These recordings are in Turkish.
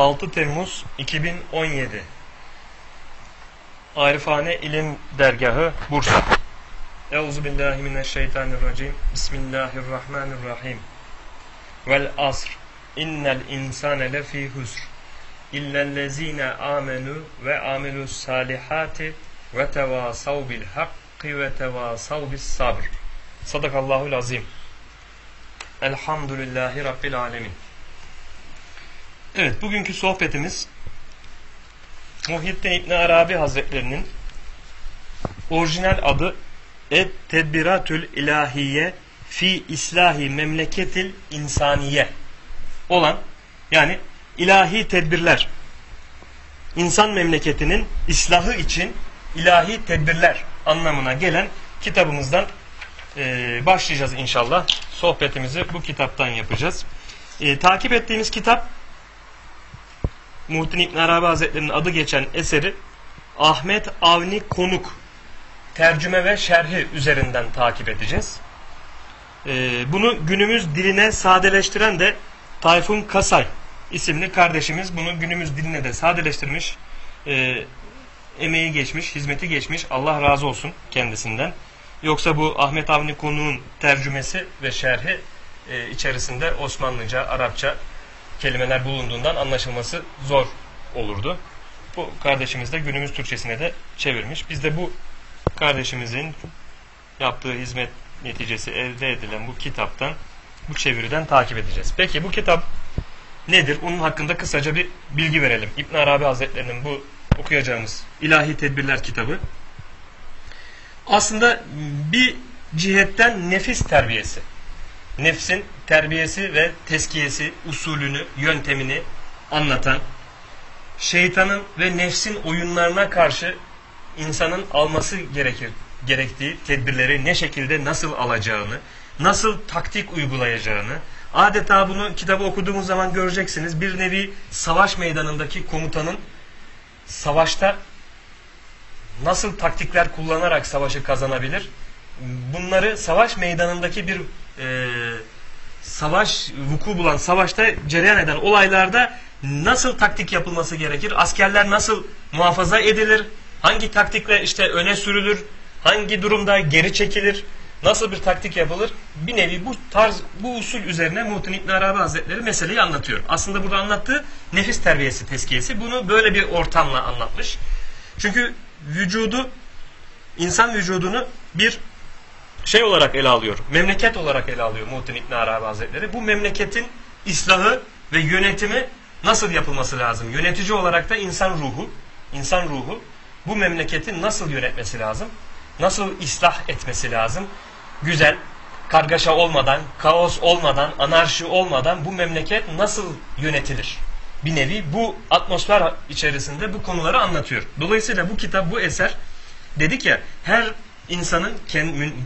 6 Temmuz 2017 Arifane İlim Dergahı Bursa. Euzubillahimineşşeytanirracim. Bismillahirrahmanirrahim. Vel asr. İnnel insane lefî husr illellezine amenu ve amilus salihati ve tevasav bil hakki ve tevasav bis sabr. Sadakallahul azim. Elhamdülillahi Rabbil alemin Evet, bugünkü sohbetimiz Muhyiddin İbn Arabi Hazretlerinin orijinal adı Et Tedbiratül İlahiye fi İslahi Memleketil İnsaniye olan yani ilahi tedbirler insan memleketinin islahı için ilahi tedbirler anlamına gelen kitabımızdan e, başlayacağız inşallah. Sohbetimizi bu kitaptan yapacağız. E, takip ettiğimiz kitap Muhittin İbn Arabi Hazretleri'nin adı geçen eseri Ahmet Avni Konuk tercüme ve şerhi üzerinden takip edeceğiz. Ee, bunu günümüz diline sadeleştiren de Tayfun Kasay isimli kardeşimiz bunu günümüz diline de sadeleştirmiş. E, emeği geçmiş, hizmeti geçmiş. Allah razı olsun kendisinden. Yoksa bu Ahmet Avni Konuk'un tercümesi ve şerhi e, içerisinde Osmanlıca, Arapça kelimeler bulunduğundan anlaşılması zor olurdu. Bu kardeşimiz de günümüz Türkçesine de çevirmiş. Biz de bu kardeşimizin yaptığı hizmet neticesi elde edilen bu kitaptan, bu çeviriden takip edeceğiz. Peki bu kitap nedir? Onun hakkında kısaca bir bilgi verelim. İbn Arabi Hazretlerinin bu okuyacağımız İlahi Tedbirler kitabı aslında bir cihetten nefis terbiyesi nefsin terbiyesi ve teskiyesi, usulünü, yöntemini anlatan, şeytanın ve nefsin oyunlarına karşı insanın alması gerekir, gerektiği tedbirleri ne şekilde nasıl alacağını, nasıl taktik uygulayacağını, adeta bunu kitabı okuduğumuz zaman göreceksiniz. Bir nevi savaş meydanındaki komutanın savaşta nasıl taktikler kullanarak savaşı kazanabilir? Bunları savaş meydanındaki bir e, savaş vuku bulan savaşta cereyan eden olaylarda nasıl taktik yapılması gerekir? Askerler nasıl muhafaza edilir? Hangi taktikle işte öne sürülür? Hangi durumda geri çekilir? Nasıl bir taktik yapılır? Bir nevi bu tarz, bu usul üzerine Muhittin İbn Arabi Hazretleri meseleyi anlatıyor. Aslında burada anlattığı nefis terbiyesi, teskiyesi. Bunu böyle bir ortamla anlatmış. Çünkü vücudu, insan vücudunu bir şey olarak ele alıyor. Memleket olarak ele alıyor Muhittin İbn Arabi Hazretleri. Bu memleketin islahı ve yönetimi nasıl yapılması lazım? Yönetici olarak da insan ruhu, insan ruhu bu memleketi nasıl yönetmesi lazım? Nasıl ıslah etmesi lazım? Güzel, kargaşa olmadan, kaos olmadan, anarşi olmadan bu memleket nasıl yönetilir? Bir nevi bu atmosfer içerisinde bu konuları anlatıyor. Dolayısıyla bu kitap, bu eser dedik ya her insanın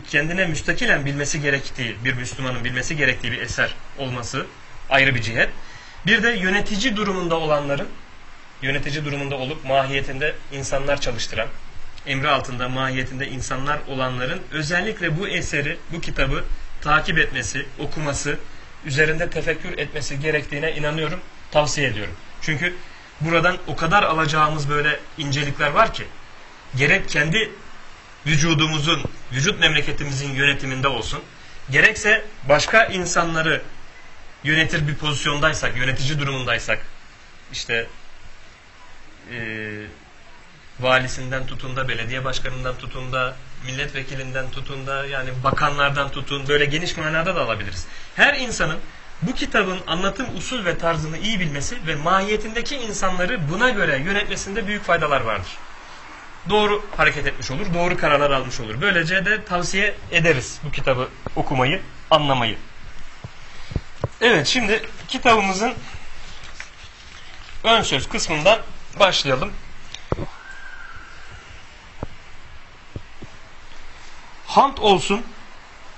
kendine müstakilen bilmesi gerektiği, bir Müslümanın bilmesi gerektiği bir eser olması ayrı bir cihet. Bir de yönetici durumunda olanların, yönetici durumunda olup mahiyetinde insanlar çalıştıran, emri altında mahiyetinde insanlar olanların özellikle bu eseri, bu kitabı takip etmesi, okuması, üzerinde tefekkür etmesi gerektiğine inanıyorum, tavsiye ediyorum. Çünkü buradan o kadar alacağımız böyle incelikler var ki, gerek kendi vücudumuzun, vücut memleketimizin yönetiminde olsun, gerekse başka insanları yönetir bir pozisyondaysak, yönetici durumundaysak, işte e, valisinden tutun da, belediye başkanından tutun da, milletvekilinden tutun da, yani bakanlardan tutun, böyle geniş manada da alabiliriz. Her insanın bu kitabın anlatım usul ve tarzını iyi bilmesi ve mahiyetindeki insanları buna göre yönetmesinde büyük faydalar vardır doğru hareket etmiş olur, doğru kararlar almış olur. Böylece de tavsiye ederiz bu kitabı okumayı, anlamayı. Evet, şimdi kitabımızın ön söz kısmından başlayalım. Hamd olsun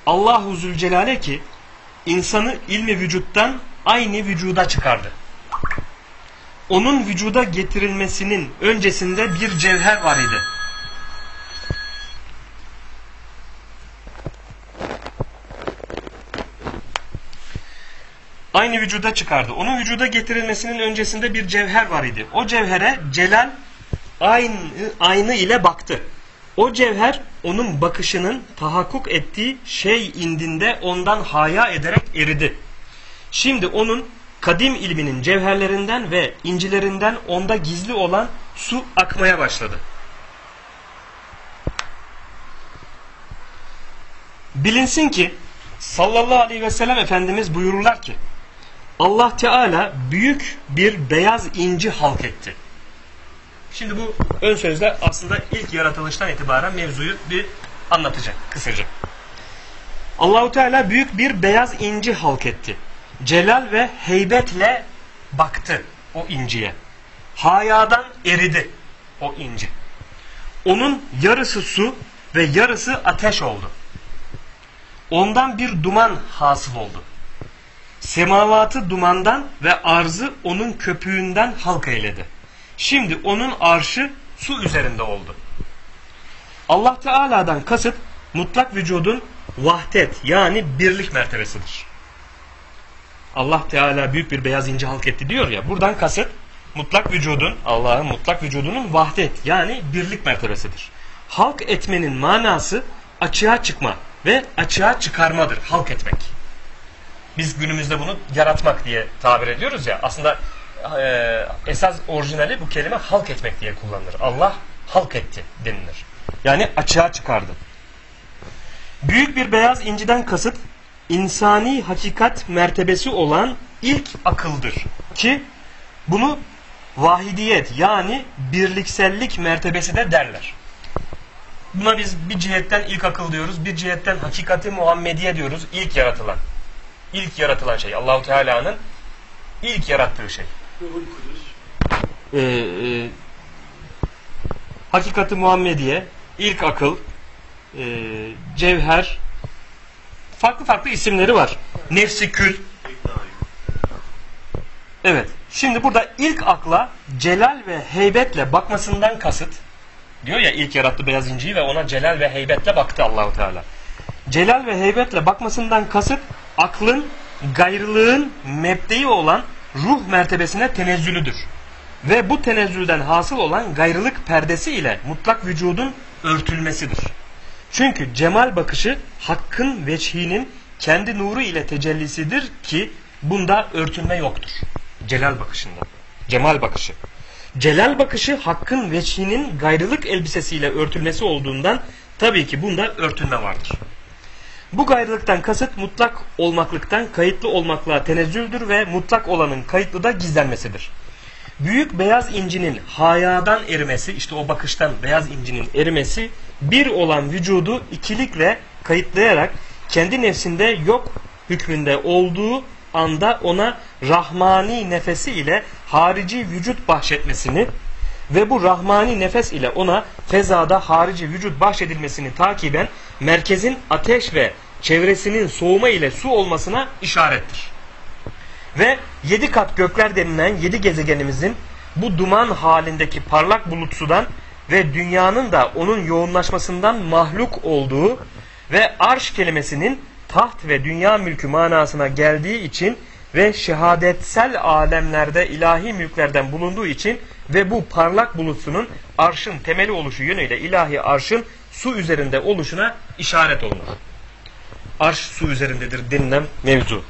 Allahu Zülcelal'e ki insanı ilmi vücuttan aynı vücuda çıkardı onun vücuda getirilmesinin öncesinde bir cevher var idi. aynı vücuda çıkardı. Onun vücuda getirilmesinin öncesinde bir cevher var idi. O cevhere Celal aynı, aynı ile baktı. O cevher onun bakışının tahakkuk ettiği şey indinde ondan haya ederek eridi. Şimdi onun kadim ilminin cevherlerinden ve incilerinden onda gizli olan su akmaya başladı. Bilinsin ki sallallahu aleyhi ve sellem Efendimiz buyururlar ki Allah Teala büyük bir beyaz inci halk etti. Şimdi bu ön sözler aslında ilk yaratılıştan itibaren mevzuyu bir anlatacak kısaca. Allahu Teala büyük bir beyaz inci halk etti. Celal ve heybetle baktı o inciye. Hayadan eridi o inci. Onun yarısı su ve yarısı ateş oldu. Ondan bir duman hasıl oldu. Semavatı dumandan ve arzı onun köpüğünden halk eyledi. Şimdi onun arşı su üzerinde oldu. Allah Teala'dan kasıt mutlak vücudun vahdet yani birlik mertebesidir. Allah Teala büyük bir beyaz ince halk etti diyor ya buradan kasıt mutlak vücudun Allah'ın mutlak vücudunun vahdet yani birlik mertebesidir. Halk etmenin manası açığa çıkma ve açığa çıkarmadır halk etmek. Biz günümüzde bunu yaratmak diye tabir ediyoruz ya aslında e, esas orijinali bu kelime halk etmek diye kullanılır. Allah halk etti denilir. Yani açığa çıkardı. Büyük bir beyaz inciden kasıt insani hakikat mertebesi olan ilk akıldır. Ki bunu vahidiyet yani birliksellik mertebesi de derler. Buna biz bir cihetten ilk akıl diyoruz, bir cihetten hakikati Muhammediye diyoruz. İlk yaratılan. İlk yaratılan şey. Allahu Teala'nın ilk yarattığı şey. Ee, e, hakikati Muhammediye, ilk akıl, e, cevher, farklı farklı isimleri var. Nefsi kül. Evet. Şimdi burada ilk akla celal ve heybetle bakmasından kasıt diyor ya ilk yarattı beyaz inciyi ve ona celal ve heybetle baktı Allahu Teala. Celal ve heybetle bakmasından kasıt aklın gayrılığın mebdeyi olan ruh mertebesine tenezzülüdür. Ve bu tenezzülden hasıl olan gayrılık perdesi ile mutlak vücudun örtülmesidir. Çünkü cemal bakışı hakkın veçhinin kendi nuru ile tecellisidir ki bunda örtülme yoktur. Celal bakışında. Cemal bakışı. Celal bakışı hakkın veçhinin gayrılık elbisesiyle örtülmesi olduğundan tabii ki bunda örtülme vardır. Bu gayrılıktan kasıt mutlak olmaklıktan kayıtlı olmaklığa tenezzüldür ve mutlak olanın kayıtlı da gizlenmesidir. Büyük beyaz incinin hayadan erimesi, işte o bakıştan beyaz incinin erimesi, bir olan vücudu ikilikle kayıtlayarak kendi nefsinde yok hükmünde olduğu anda ona rahmani nefesi ile harici vücut bahşetmesini ve bu rahmani nefes ile ona fezada harici vücut bahşedilmesini takiben merkezin ateş ve çevresinin soğuma ile su olmasına işarettir. Ve yedi kat gökler denilen yedi gezegenimizin bu duman halindeki parlak bulut sudan ve dünyanın da onun yoğunlaşmasından mahluk olduğu ve arş kelimesinin taht ve dünya mülkü manasına geldiği için ve şehadetsel alemlerde ilahi mülklerden bulunduğu için ve bu parlak bulutsunun arşın temeli oluşu yönüyle ilahi arşın su üzerinde oluşuna işaret olunur. Arş su üzerindedir denilen mevzu.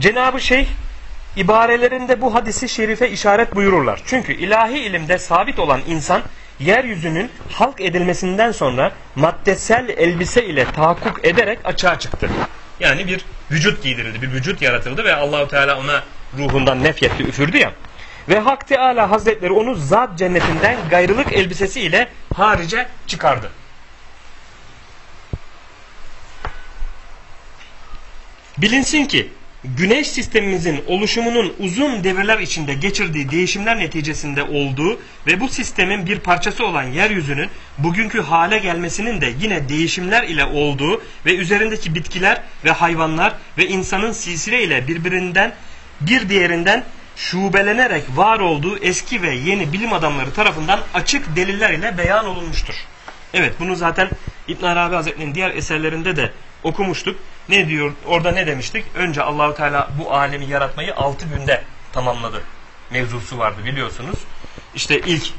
Cenab-ı Şeyh ibarelerinde bu hadisi şerife işaret buyururlar. Çünkü ilahi ilimde sabit olan insan yeryüzünün halk edilmesinden sonra maddesel elbise ile tahakkuk ederek açığa çıktı. Yani bir vücut giydirildi, bir vücut yaratıldı ve Allahu Teala ona ruhundan nefyetti, üfürdü ya. Ve Hak Teala Hazretleri onu zat cennetinden gayrılık elbisesi ile harice çıkardı. Bilinsin ki güneş sistemimizin oluşumunun uzun devirler içinde geçirdiği değişimler neticesinde olduğu ve bu sistemin bir parçası olan yeryüzünün bugünkü hale gelmesinin de yine değişimler ile olduğu ve üzerindeki bitkiler ve hayvanlar ve insanın silsile ile birbirinden bir diğerinden şubelenerek var olduğu eski ve yeni bilim adamları tarafından açık deliller ile beyan olunmuştur. Evet bunu zaten İbn Arabi Hazretleri'nin diğer eserlerinde de okumuştuk. Ne diyor? Orada ne demiştik? Önce Allahu Teala bu alemi yaratmayı 6 günde tamamladı. Mevzusu vardı biliyorsunuz. İşte ilk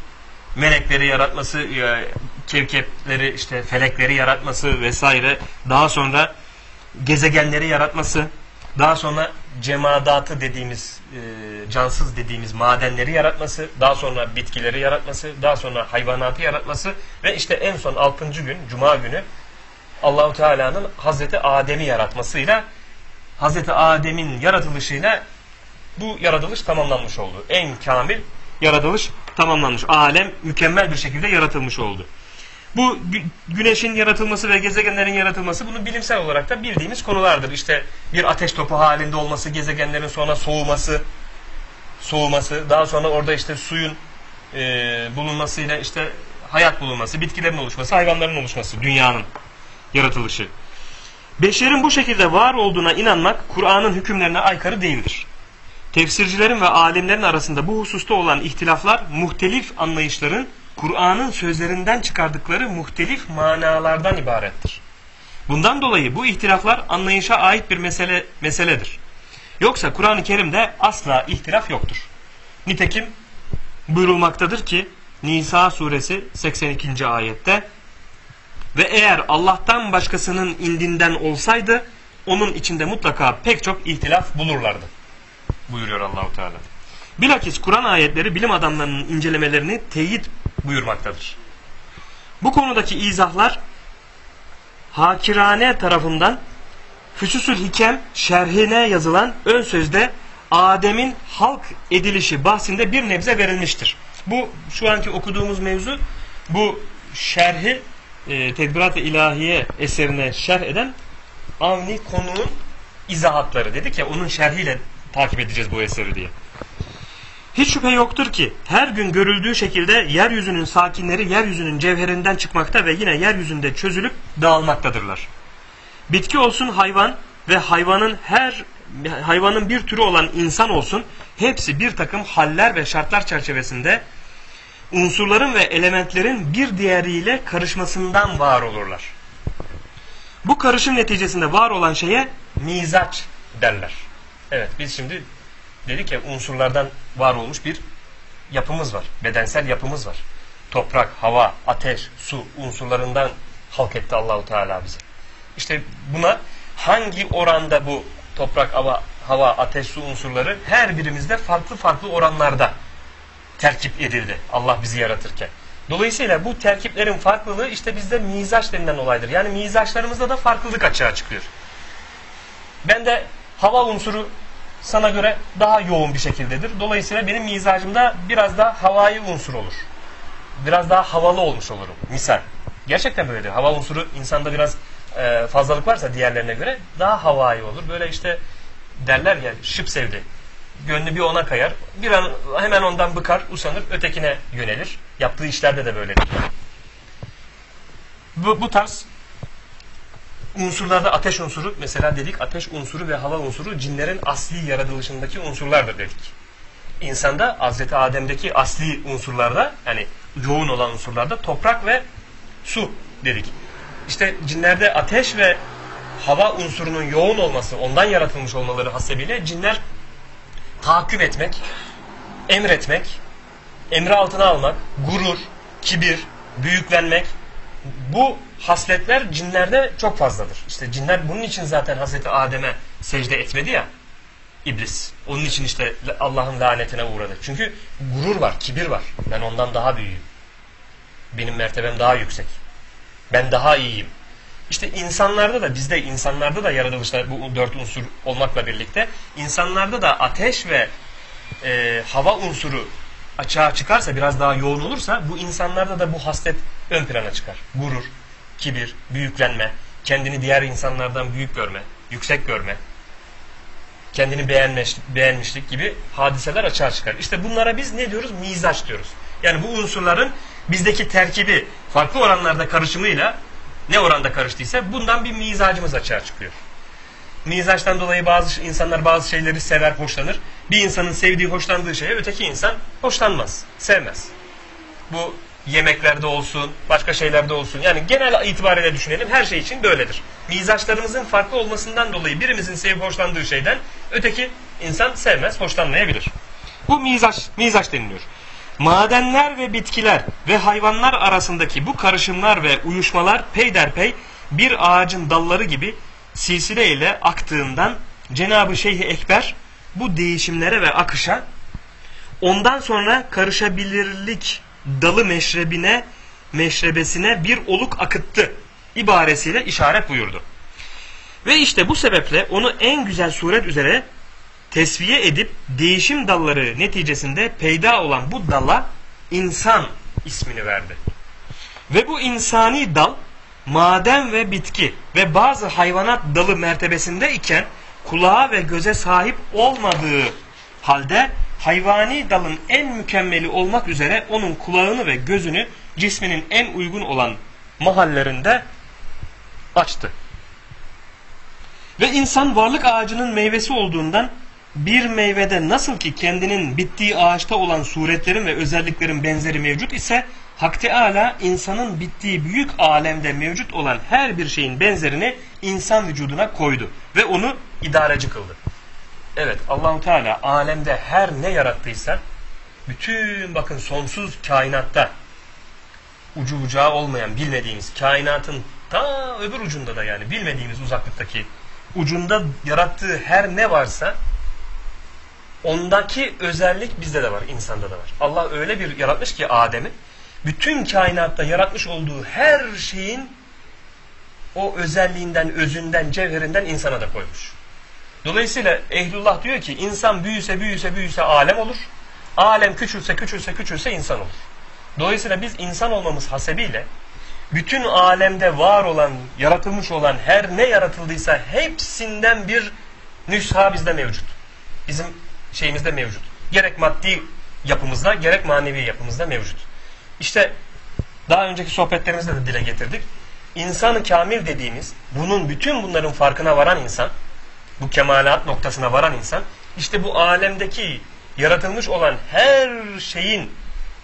melekleri yaratması, e, kevkepleri, işte felekleri yaratması vesaire. Daha sonra gezegenleri yaratması, daha sonra cemadatı dediğimiz, e, cansız dediğimiz madenleri yaratması, daha sonra bitkileri yaratması, daha sonra hayvanatı yaratması ve işte en son 6. gün, Cuma günü Allahu Teala'nın Hazreti Adem'i yaratmasıyla Hazreti Adem'in yaratılışıyla bu yaratılış tamamlanmış oldu. En kamil yaratılış tamamlanmış. Alem mükemmel bir şekilde yaratılmış oldu. Bu güneşin yaratılması ve gezegenlerin yaratılması bunu bilimsel olarak da bildiğimiz konulardır. İşte bir ateş topu halinde olması, gezegenlerin sonra soğuması, soğuması, daha sonra orada işte suyun e, bulunmasıyla işte hayat bulunması, bitkilerin oluşması, hayvanların oluşması, dünyanın yaratılışı. Beşerin bu şekilde var olduğuna inanmak Kur'an'ın hükümlerine aykırı değildir. Tefsircilerin ve alimlerin arasında bu hususta olan ihtilaflar muhtelif anlayışların Kur'an'ın sözlerinden çıkardıkları muhtelif manalardan ibarettir. Bundan dolayı bu ihtilaflar anlayışa ait bir mesele meseledir. Yoksa Kur'an-ı Kerim'de asla ihtilaf yoktur. Nitekim buyurulmaktadır ki Nisa suresi 82. ayette ve eğer Allah'tan başkasının indinden olsaydı onun içinde mutlaka pek çok ihtilaf bulurlardı. Buyuruyor Allahu Teala. Bilakis Kur'an ayetleri bilim adamlarının incelemelerini teyit buyurmaktadır. Bu konudaki izahlar Hakirane tarafından Füsusül Hikem şerhine yazılan ön sözde Adem'in halk edilişi bahsinde bir nebze verilmiştir. Bu şu anki okuduğumuz mevzu bu şerhi e, Tedbirat-ı İlahiye eserine şerh eden Avni konunun izahatları. Dedik ya onun şerhiyle takip edeceğiz bu eseri diye. Hiç şüphe yoktur ki her gün görüldüğü şekilde yeryüzünün sakinleri yeryüzünün cevherinden çıkmakta ve yine yeryüzünde çözülüp dağılmaktadırlar. Bitki olsun hayvan ve hayvanın her hayvanın bir türü olan insan olsun hepsi bir takım haller ve şartlar çerçevesinde unsurların ve elementlerin bir diğeriyle karışmasından var olurlar. Bu karışım neticesinde var olan şeye mizaç derler. Evet biz şimdi dedik ya unsurlardan var olmuş bir yapımız var. Bedensel yapımız var. Toprak, hava, ateş, su unsurlarından halk etti Allahu Teala bize. İşte buna hangi oranda bu toprak, hava, hava, ateş, su unsurları her birimizde farklı farklı oranlarda terkip edildi Allah bizi yaratırken. Dolayısıyla bu terkiplerin farklılığı işte bizde mizaç denilen olaydır. Yani mizaçlarımızda da farklılık açığa çıkıyor. Ben de hava unsuru sana göre daha yoğun bir şekildedir. Dolayısıyla benim mizacımda biraz daha havai unsur olur. Biraz daha havalı olmuş olurum. Misal. Gerçekten böyledir. Hava unsuru insanda biraz e, fazlalık varsa diğerlerine göre daha havai olur. Böyle işte derler ya şıp sevdi. Gönlü bir ona kayar. Bir an hemen ondan bıkar, usanır, ötekine yönelir. Yaptığı işlerde de böyledir. Bu, bu tarz unsurlarda ateş unsuru mesela dedik ateş unsuru ve hava unsuru cinlerin asli yaratılışındaki unsurlardır dedik. İnsanda Hazreti Adem'deki asli unsurlarda yani yoğun olan unsurlarda toprak ve su dedik. İşte cinlerde ateş ve hava unsurunun yoğun olması, ondan yaratılmış olmaları hasebiyle cinler tahakküm etmek, emretmek, emri altına almak, gurur, kibir, büyüklenmek, bu hasletler cinlerde çok fazladır. İşte cinler bunun için zaten Hazreti Adem'e secde etmedi ya iblis. Onun için işte Allah'ın lanetine uğradı. Çünkü gurur var, kibir var. Ben ondan daha büyüğüm. Benim mertebem daha yüksek. Ben daha iyiyim. İşte insanlarda da bizde insanlarda da yaratılışta bu dört unsur olmakla birlikte insanlarda da ateş ve e, hava unsuru açığa çıkarsa biraz daha yoğun olursa bu insanlarda da bu haslet ön plana çıkar. Gurur, kibir, büyüklenme, kendini diğer insanlardan büyük görme, yüksek görme, kendini beğenmiş, beğenmişlik gibi hadiseler açığa çıkar. İşte bunlara biz ne diyoruz? Mizaç diyoruz. Yani bu unsurların bizdeki terkibi farklı oranlarda karışımıyla ne oranda karıştıysa bundan bir mizacımız açığa çıkıyor. Mizaçtan dolayı bazı insanlar bazı şeyleri sever, hoşlanır. Bir insanın sevdiği, hoşlandığı şeye öteki insan hoşlanmaz, sevmez. Bu yemeklerde olsun, başka şeylerde olsun. Yani genel itibariyle düşünelim her şey için böyledir. mizaçlarımızın farklı olmasından dolayı birimizin sevip hoşlandığı şeyden öteki insan sevmez, hoşlanmayabilir. Bu mizaç, mizaç deniliyor. Madenler ve bitkiler ve hayvanlar arasındaki bu karışımlar ve uyuşmalar peyderpey bir ağacın dalları gibi silsile ile aktığından Cenab-ı Şeyh Ekber bu değişimlere ve akışa ondan sonra karışabilirlik dalı meşrebine meşrebesine bir oluk akıttı ibaresiyle işaret buyurdu. Ve işte bu sebeple onu en güzel suret üzere tesviye edip değişim dalları neticesinde peyda olan bu dala insan ismini verdi. Ve bu insani dal maden ve bitki ve bazı hayvanat dalı mertebesinde iken kulağa ve göze sahip olmadığı halde hayvani dalın en mükemmeli olmak üzere onun kulağını ve gözünü cisminin en uygun olan mahallerinde açtı. Ve insan varlık ağacının meyvesi olduğundan bir meyvede nasıl ki kendinin bittiği ağaçta olan suretlerin ve özelliklerin benzeri mevcut ise Hak Teala insanın bittiği büyük alemde mevcut olan her bir şeyin benzerini insan vücuduna koydu ve onu idareci kıldı. Evet Allahu Teala alemde her ne yarattıysa bütün bakın sonsuz kainatta ucu bucağı olmayan bilmediğimiz kainatın ta öbür ucunda da yani bilmediğimiz uzaklıktaki ucunda yarattığı her ne varsa ondaki özellik bizde de var, insanda da var. Allah öyle bir yaratmış ki Adem'i bütün kainatta yaratmış olduğu her şeyin o özelliğinden, özünden, cevherinden insana da koymuş. Dolayısıyla Ehlullah diyor ki insan büyüse büyüse büyüse alem olur. Alem küçülse küçülse küçülse insan olur. Dolayısıyla biz insan olmamız hasebiyle bütün alemde var olan, yaratılmış olan her ne yaratıldıysa hepsinden bir nüsha bizde mevcut. Bizim şeyimizde mevcut. Gerek maddi yapımızda gerek manevi yapımızda mevcut. İşte daha önceki sohbetlerimizde de dile getirdik. İnsanı kamil dediğimiz bunun bütün bunların farkına varan insan bu kemalat noktasına varan insan işte bu alemdeki yaratılmış olan her şeyin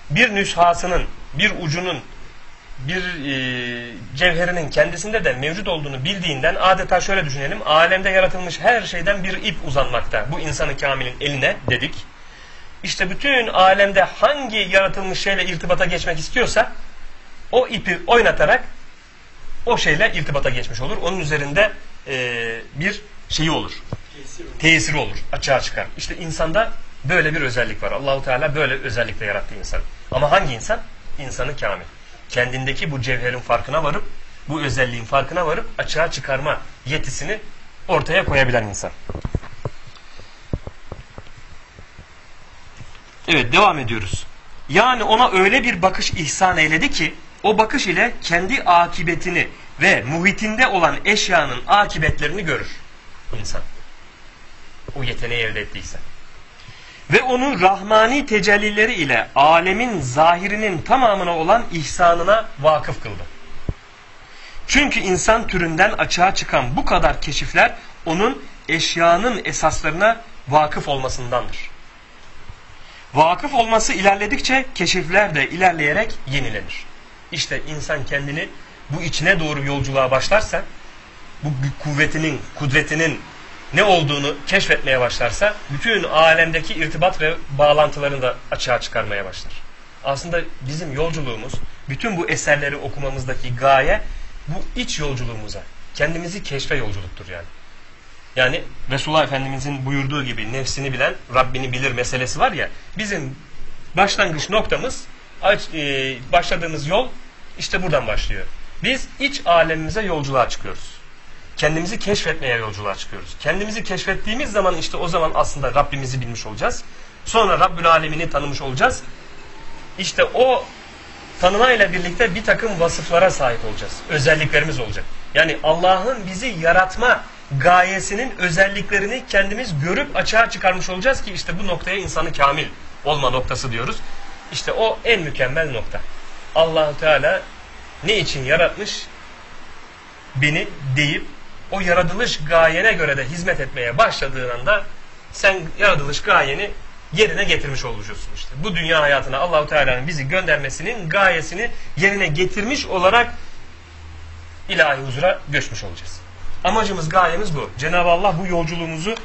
bir nüshasının, bir ucunun, bir e, cevherinin kendisinde de mevcut olduğunu bildiğinden adeta şöyle düşünelim. Alemde yaratılmış her şeyden bir ip uzanmakta. Bu insanı kamilin eline dedik. İşte bütün alemde hangi yaratılmış şeyle irtibata geçmek istiyorsa o ipi oynatarak o şeyle irtibata geçmiş olur. Onun üzerinde e, bir şeyi olur. Tesiri olur. Açığa çıkar. İşte insanda böyle bir özellik var. Allahu Teala böyle özellikle yarattı insan. Ama hangi insan? İnsanı kamil. Kendindeki bu cevherin farkına varıp bu özelliğin farkına varıp açığa çıkarma yetisini ortaya koyabilen insan. Evet devam ediyoruz. Yani ona öyle bir bakış ihsan eyledi ki o bakış ile kendi akibetini ve muhitinde olan eşyanın akibetlerini görür insan. O yeteneği elde ettiyse. Ve onu rahmani tecellileri ile alemin zahirinin tamamına olan ihsanına vakıf kıldı. Çünkü insan türünden açığa çıkan bu kadar keşifler onun eşyanın esaslarına vakıf olmasındandır. Vakıf olması ilerledikçe keşifler de ilerleyerek yenilenir. İşte insan kendini bu içine doğru yolculuğa başlarsa, bu kuvvetinin, kudretinin ne olduğunu keşfetmeye başlarsa, bütün alemdeki irtibat ve bağlantılarını da açığa çıkarmaya başlar. Aslında bizim yolculuğumuz, bütün bu eserleri okumamızdaki gaye, bu iç yolculuğumuza, kendimizi keşfe yolculuktur yani. Yani Resulullah Efendimizin buyurduğu gibi nefsini bilen Rabbini bilir meselesi var ya bizim başlangıç noktamız e, başladığımız yol işte buradan başlıyor. Biz iç alemimize yolculuğa çıkıyoruz. Kendimizi keşfetmeye yolculuğa çıkıyoruz. Kendimizi keşfettiğimiz zaman işte o zaman aslında Rabbimizi bilmiş olacağız. Sonra Rabbül Alemini tanımış olacağız. İşte o tanımayla birlikte bir takım vasıflara sahip olacağız. Özelliklerimiz olacak. Yani Allah'ın bizi yaratma gayesinin özelliklerini kendimiz görüp açığa çıkarmış olacağız ki işte bu noktaya insanı kamil olma noktası diyoruz. İşte o en mükemmel nokta. allah Teala ne için yaratmış beni deyip o yaratılış gayene göre de hizmet etmeye başladığın anda sen yaratılış gayeni yerine getirmiş olacaksın işte. Bu dünya hayatına Allahu Teala'nın bizi göndermesinin gayesini yerine getirmiş olarak ilahi huzura göçmüş olacağız. Amacımız, gayemiz bu. Cenab-ı Allah bu yolculuğumuzu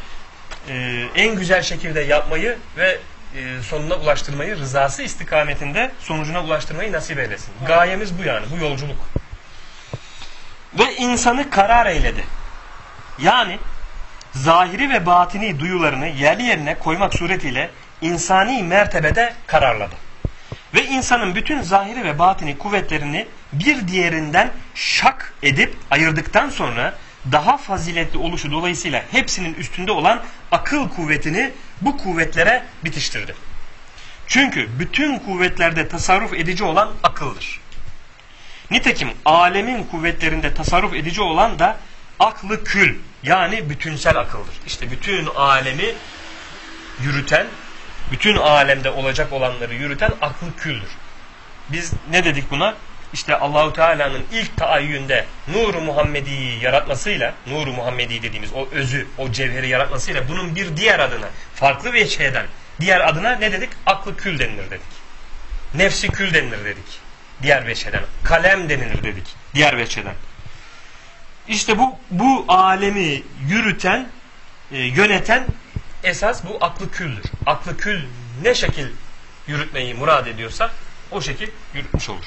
e, en güzel şekilde yapmayı ve e, sonuna ulaştırmayı, rızası istikametinde sonucuna ulaştırmayı nasip eylesin. Gayemiz bu yani, bu yolculuk. Ve insanı karar eyledi. Yani zahiri ve batini duyularını yerli yerine koymak suretiyle insani mertebede kararladı. Ve insanın bütün zahiri ve batini kuvvetlerini bir diğerinden şak edip ayırdıktan sonra daha faziletli oluşu dolayısıyla hepsinin üstünde olan akıl kuvvetini bu kuvvetlere bitiştirdi. Çünkü bütün kuvvetlerde tasarruf edici olan akıldır. Nitekim alemin kuvvetlerinde tasarruf edici olan da aklı kül yani bütünsel akıldır. İşte bütün alemi yürüten, bütün alemde olacak olanları yürüten aklı küldür. Biz ne dedik buna? İşte Allahu Teala'nın ilk taayyünde Nur-u Muhammedi'yi yaratmasıyla, Nur-u Muhammedi dediğimiz o özü, o cevheri yaratmasıyla bunun bir diğer adına, farklı bir şeyden, diğer adına ne dedik? Aklı kül denilir dedik. Nefsi kül denilir dedik. Diğer veçheden. Kalem denilir dedik. Diğer veçheden. İşte bu bu alemi yürüten, e, yöneten esas bu aklı küldür. Aklı kül ne şekil yürütmeyi murad ediyorsa o şekil yürütmüş olur.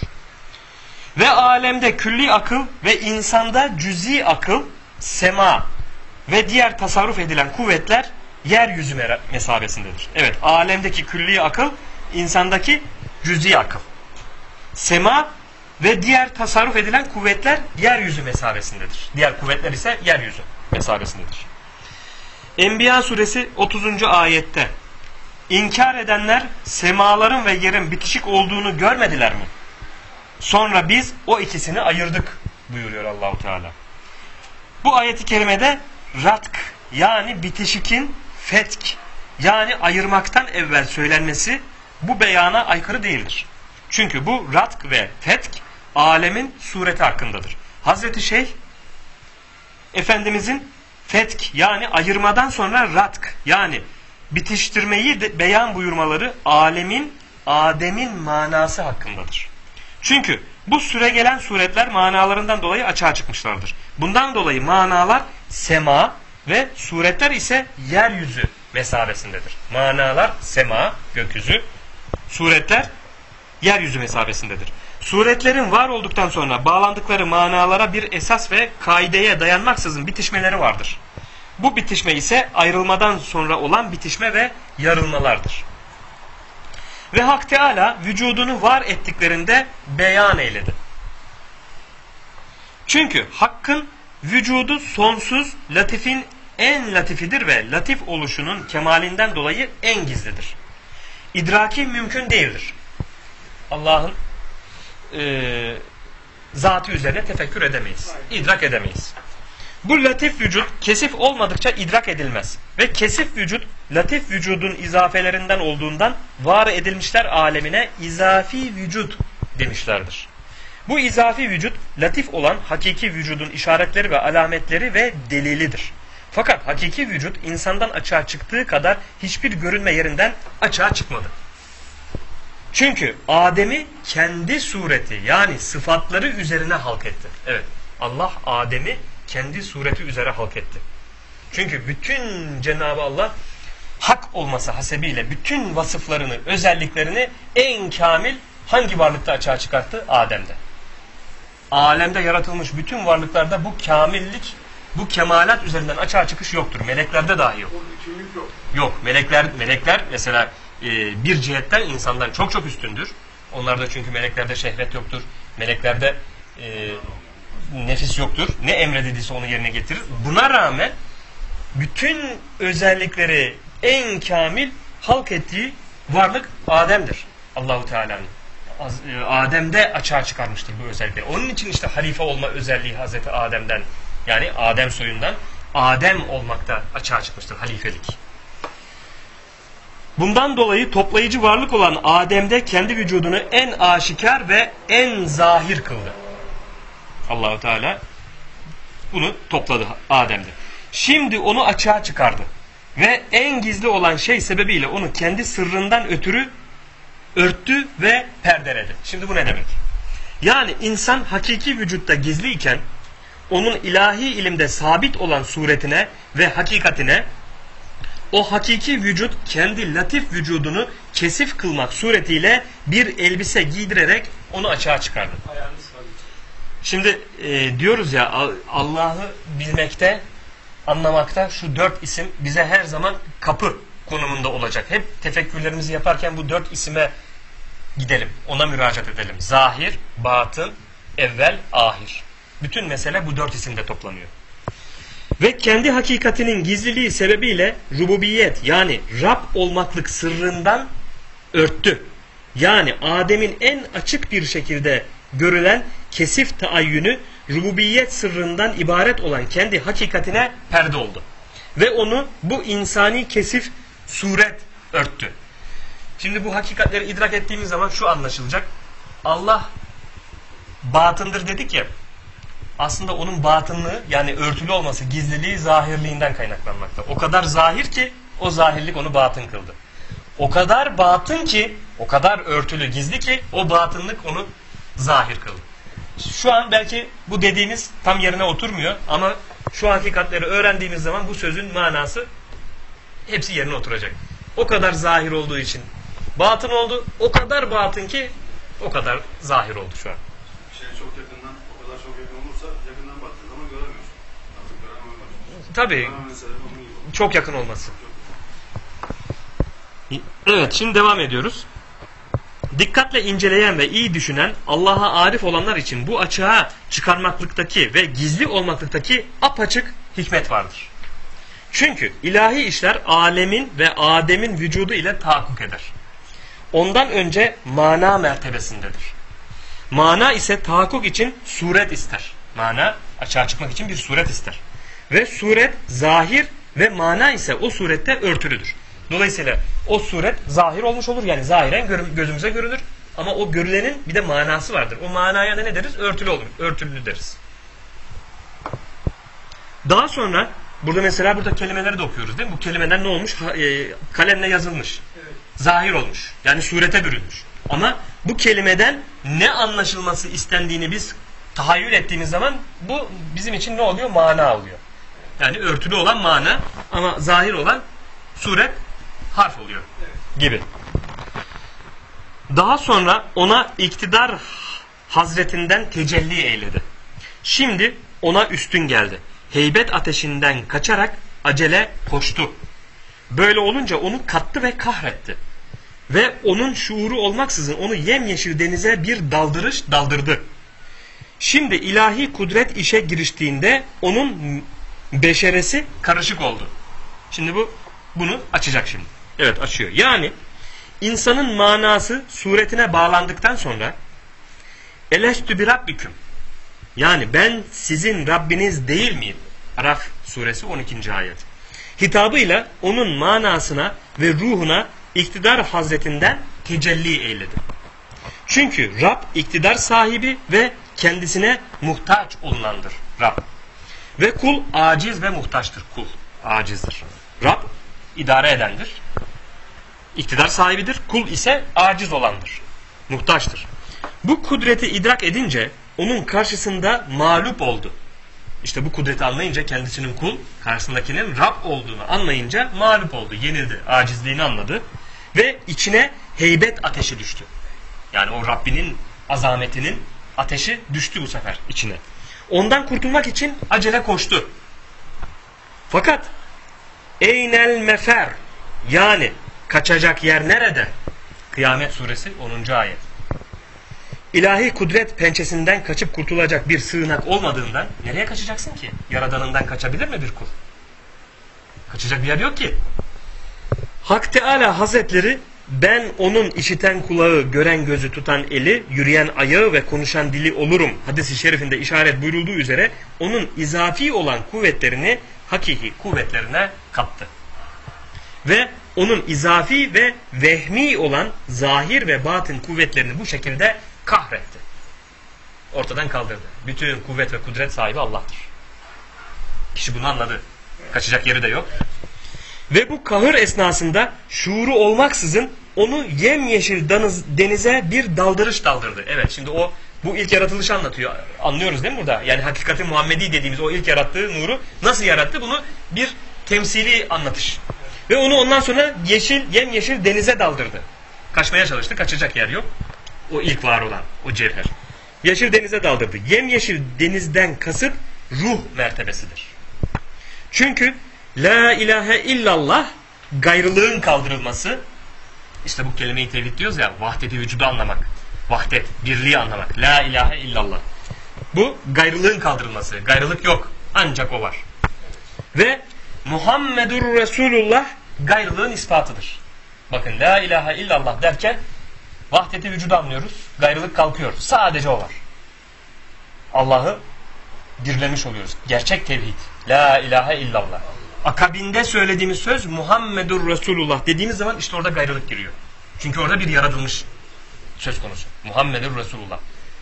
Ve alemde külli akıl ve insanda cüzi akıl, sema ve diğer tasarruf edilen kuvvetler yeryüzü mesabesindedir. Evet, alemdeki külli akıl, insandaki cüzi akıl. Sema ve diğer tasarruf edilen kuvvetler yeryüzü mesabesindedir. Diğer kuvvetler ise yeryüzü mesabesindedir. Enbiya suresi 30. ayette İnkar edenler semaların ve yerin bitişik olduğunu görmediler mi? Sonra biz o ikisini ayırdık buyuruyor Allahu Teala. Bu ayeti kerimede ratk yani bitişikin fetk yani ayırmaktan evvel söylenmesi bu beyana aykırı değildir. Çünkü bu ratk ve fetk alemin sureti hakkındadır. Hazreti Şeyh Efendimizin fetk yani ayırmadan sonra ratk yani bitiştirmeyi de beyan buyurmaları alemin Adem'in manası hakkındadır. Çünkü bu süre gelen suretler manalarından dolayı açığa çıkmışlardır. Bundan dolayı manalar sema ve suretler ise yeryüzü mesabesindedir. Manalar sema, gökyüzü, suretler yeryüzü mesabesindedir. Suretlerin var olduktan sonra bağlandıkları manalara bir esas ve kaideye dayanmaksızın bitişmeleri vardır. Bu bitişme ise ayrılmadan sonra olan bitişme ve yarılmalardır. Ve Hak Teala vücudunu var ettiklerinde beyan eyledi. Çünkü Hakk'ın vücudu sonsuz, latifin en latifidir ve latif oluşunun kemalinden dolayı en gizlidir. İdraki mümkün değildir. Allah'ın e, zatı üzerine tefekkür edemeyiz. İdrak edemeyiz. Bu latif vücut kesif olmadıkça idrak edilmez. Ve kesif vücut latif vücudun izafelerinden olduğundan var edilmişler alemine izafi vücut demişlerdir. Bu izafi vücut latif olan hakiki vücudun işaretleri ve alametleri ve delilidir. Fakat hakiki vücut insandan açığa çıktığı kadar hiçbir görünme yerinden açığa çıkmadı. Çünkü Adem'i kendi sureti yani sıfatları üzerine halk etti. Evet Allah Adem'i kendi sureti üzere halk etti. Çünkü bütün Cenab-ı Allah hak olması hasebiyle bütün vasıflarını, özelliklerini en kamil hangi varlıkta açığa çıkarttı? Adem'de. Alemde yaratılmış bütün varlıklarda bu kamillik, bu kemalat üzerinden açığa çıkış yoktur. Meleklerde dahi yok. Yok. Yok. Melekler, melekler mesela e, bir cihetten insandan çok çok üstündür. Onlarda çünkü meleklerde şehvet yoktur. Meleklerde e, nefis yoktur. Ne emredildiyse onu yerine getirir. Buna rağmen bütün özellikleri en kamil halk ettiği varlık Adem'dir. Allahu Teala'nın. E, Adem'de açığa çıkarmıştır bu özellikleri. Onun için işte halife olma özelliği Hazreti Adem'den yani Adem soyundan Adem olmakta açığa çıkmıştır halifelik. Bundan dolayı toplayıcı varlık olan Adem'de kendi vücudunu en aşikar ve en zahir kıldı. Allahu Teala bunu topladı Adem'de. Şimdi onu açığa çıkardı. Ve en gizli olan şey sebebiyle onu kendi sırrından ötürü örttü ve perdeledi. Şimdi bu ne demek? Yani insan hakiki vücutta gizliyken onun ilahi ilimde sabit olan suretine ve hakikatine o hakiki vücut kendi latif vücudunu kesif kılmak suretiyle bir elbise giydirerek onu açığa çıkardı. Şimdi e, diyoruz ya Allah'ı bilmekte, anlamakta şu dört isim bize her zaman kapı konumunda olacak. Hep tefekkürlerimizi yaparken bu dört isime gidelim. Ona müracaat edelim. Zahir, batın, evvel, ahir. Bütün mesele bu dört isimde toplanıyor. Ve kendi hakikatinin gizliliği sebebiyle rububiyet yani Rab olmaklık sırrından örttü. Yani Adem'in en açık bir şekilde görülen kesif taayyünü rububiyet sırrından ibaret olan kendi hakikatine perde oldu. Ve onu bu insani kesif suret örttü. Şimdi bu hakikatleri idrak ettiğimiz zaman şu anlaşılacak. Allah batındır dedik ya. Aslında onun batınlığı yani örtülü olması, gizliliği zahirliğinden kaynaklanmakta. O kadar zahir ki o zahirlik onu batın kıldı. O kadar batın ki, o kadar örtülü, gizli ki o batınlık onu zahir kıldı. Şu an belki bu dediğimiz tam yerine oturmuyor ama şu hakikatleri öğrendiğimiz zaman bu sözün manası hepsi yerine oturacak. O kadar zahir olduğu için batın oldu. O kadar batın ki o kadar zahir oldu şu an. Bir şey çok yakından, o kadar çok yakın olursa yakından baktığın zaman göremiyorsun. Artık göremem başlıyorsun. Tabii çok yakın olması. Evet şimdi devam ediyoruz. Dikkatle inceleyen ve iyi düşünen Allah'a arif olanlar için bu açığa çıkarmaklıktaki ve gizli olmaklıktaki apaçık hikmet vardır. Çünkü ilahi işler alemin ve Adem'in vücudu ile tahakkuk eder. Ondan önce mana mertebesindedir. Mana ise tahakkuk için suret ister. Mana açığa çıkmak için bir suret ister. Ve suret zahir ve mana ise o surette örtülüdür. Dolayısıyla o suret zahir olmuş olur. Yani zahiren gözümüze görünür. Ama o görülenin bir de manası vardır. O manaya da ne deriz? Örtülü olur. Örtülü deriz. Daha sonra burada mesela burada kelimeleri de okuyoruz değil mi? Bu kelimeler ne olmuş? E, kalemle yazılmış. Evet. Zahir olmuş. Yani surete bürünmüş. Ama bu kelimeden ne anlaşılması istendiğini biz tahayyül ettiğimiz zaman bu bizim için ne oluyor? Mana oluyor. Yani örtülü olan mana ama zahir olan suret harf oluyor gibi. Daha sonra ona iktidar hazretinden tecelli eyledi. Şimdi ona üstün geldi. Heybet ateşinden kaçarak acele koştu. Böyle olunca onu kattı ve kahretti. Ve onun şuuru olmaksızın onu yemyeşil denize bir daldırış daldırdı. Şimdi ilahi kudret işe giriştiğinde onun beşeresi karışık oldu. Şimdi bu bunu açacak şimdi. Evet açıyor. Yani insanın manası suretine bağlandıktan sonra Elestü bir Rabbiküm yani ben sizin Rabbiniz değil miyim? Araf suresi 12. ayet. Hitabıyla onun manasına ve ruhuna iktidar hazretinden tecelli eyledi. Çünkü Rab iktidar sahibi ve kendisine muhtaç olunandır Rab. Ve kul aciz ve muhtaçtır kul. Acizdir. Rab idare edendir. İktidar sahibidir. Kul ise aciz olandır. Muhtaçtır. Bu kudreti idrak edince onun karşısında mağlup oldu. İşte bu kudreti anlayınca kendisinin kul, karşısındakinin Rab olduğunu anlayınca mağlup oldu, yenildi, acizliğini anladı. Ve içine heybet ateşi düştü. Yani o Rabbinin azametinin ateşi düştü bu sefer içine. Ondan kurtulmak için acele koştu. Fakat Eynel mefer yani kaçacak yer nerede? Kıyamet suresi 10. ayet. İlahi kudret pençesinden kaçıp kurtulacak bir sığınak olmadığından nereye kaçacaksın ki? Yaradanından kaçabilir mi bir kul? Kaçacak bir yer yok ki. Hak Teala Hazretleri ben onun işiten kulağı, gören gözü tutan eli, yürüyen ayağı ve konuşan dili olurum hadisi şerifinde işaret buyurulduğu üzere onun izafi olan kuvvetlerini hakiki kuvvetlerine kattı. Ve onun izafi ve vehmi olan zahir ve batın kuvvetlerini bu şekilde kahretti. Ortadan kaldırdı. Bütün kuvvet ve kudret sahibi Allah'tır. Kişi bunu anladı. Kaçacak yeri de yok. Ve bu kahır esnasında şuuru olmaksızın onu yemyeşil denize bir daldırış daldırdı. Evet şimdi o Bu ilk yaratılışı anlatıyor. Anlıyoruz değil mi burada? Yani hakikati Muhammedi dediğimiz o ilk yarattığı nuru nasıl yarattı? Bunu bir temsili anlatış. Ve onu ondan sonra yeşil, yemyeşil denize daldırdı. Kaçmaya çalıştı. Kaçacak yer yok. O ilk var olan o cevher. Yeşil denize daldırdı. Yemyeşil denizden kasıt ruh mertebesidir. Çünkü la ilahe illallah gayrılığın kaldırılması işte bu kelimeyi tevhid diyoruz ya vahdeti vücudu anlamak. Vahdet, birliği anlamak. La ilahe illallah. Bu gayrılığın kaldırılması. Gayrılık yok. Ancak o var. Ve Muhammedur Resulullah gayrılığın ispatıdır. Bakın la ilahe illallah derken vahdeti vücudu anlıyoruz. Gayrılık kalkıyor. Sadece o var. Allah'ı birlemiş oluyoruz. Gerçek tevhid. La ilahe illallah. Akabinde söylediğimiz söz Muhammedur Resulullah dediğimiz zaman işte orada gayrılık giriyor. Çünkü orada bir yaratılmış söz konusu. Muhammedur Resulullah.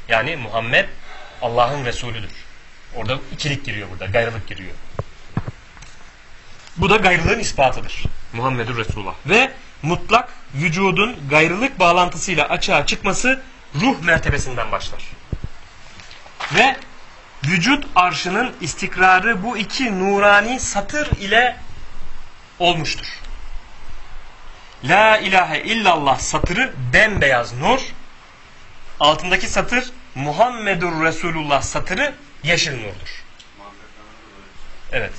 Yani Muhammed Allah'ın Resulüdür. Orada ikilik giriyor burada. Gayrılık giriyor. Bu da gayrılığın ispatıdır. Muhammedur Resulullah. Ve mutlak vücudun gayrılık bağlantısıyla açığa çıkması ruh mertebesinden başlar. Ve vücut arşının istikrarı bu iki nurani satır ile olmuştur. La ilahe illallah satırı bembeyaz nur, altındaki satır Muhammedur Resulullah satırı yeşil nurdur. Evet.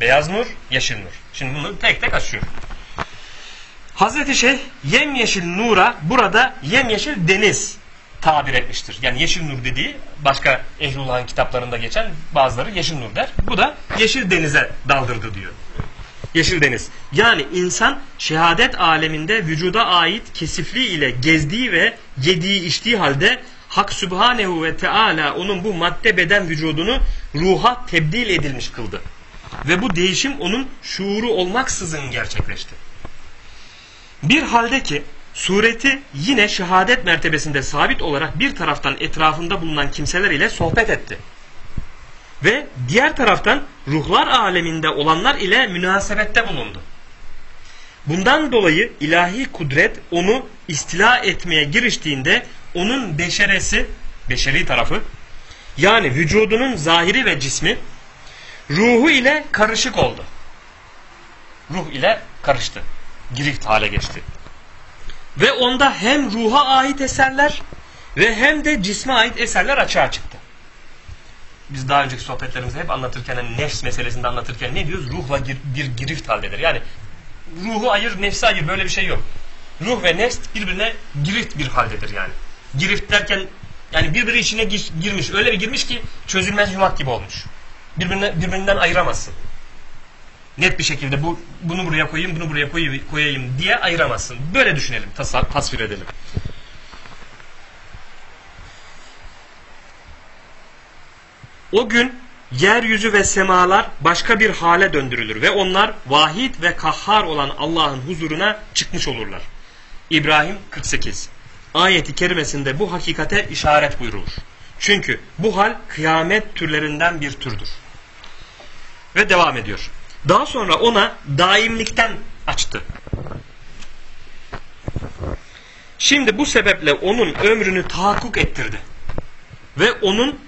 Beyaz nur, yeşil nur. Şimdi bunu tek tek açıyorum. Hazreti Şeyh yemyeşil nura burada yemyeşil deniz tabir etmiştir. Yani yeşil nur dediği başka Ehlullah'ın kitaplarında geçen bazıları yeşil nur der. Bu da yeşil denize daldırdı diyor. Yeşil deniz. Yani insan şehadet aleminde vücuda ait kesifliği ile gezdiği ve yediği içtiği halde Hak Sübhanehu ve Teala onun bu madde beden vücudunu ruha tebdil edilmiş kıldı. Ve bu değişim onun şuuru olmaksızın gerçekleşti. Bir halde ki sureti yine şehadet mertebesinde sabit olarak bir taraftan etrafında bulunan kimseler ile sohbet etti. Ve diğer taraftan ruhlar aleminde olanlar ile münasebette bulundu. Bundan dolayı ilahi kudret onu istila etmeye giriştiğinde onun beşeresi, beşeri tarafı yani vücudunun zahiri ve cismi ruhu ile karışık oldu. Ruh ile karıştı. Girift hale geçti. Ve onda hem ruha ait eserler ve hem de cisme ait eserler açığa çıktı. Biz daha önceki sohbetlerimizde hep anlatırken, hani nefs meselesinde anlatırken ne diyoruz? Ruhla gir, bir girift haldedir. Yani ruhu ayır, nefsi ayır böyle bir şey yok. Ruh ve nefs birbirine girift bir haldedir yani. Girift derken yani birbiri içine gir, girmiş. Öyle bir girmiş ki çözülmez yumak gibi olmuş. Birbirine, birbirinden ayıramazsın. Net bir şekilde bu bunu buraya koyayım, bunu buraya koyayım, koyayım diye ayıramazsın. Böyle düşünelim, tas tasvir edelim. O gün yeryüzü ve semalar başka bir hale döndürülür ve onlar vahid ve kahhar olan Allah'ın huzuruna çıkmış olurlar. İbrahim 48 Ayeti kerimesinde bu hakikate işaret buyurulur. Çünkü bu hal kıyamet türlerinden bir türdür. Ve devam ediyor. Daha sonra ona daimlikten açtı. Şimdi bu sebeple onun ömrünü tahakkuk ettirdi. Ve onun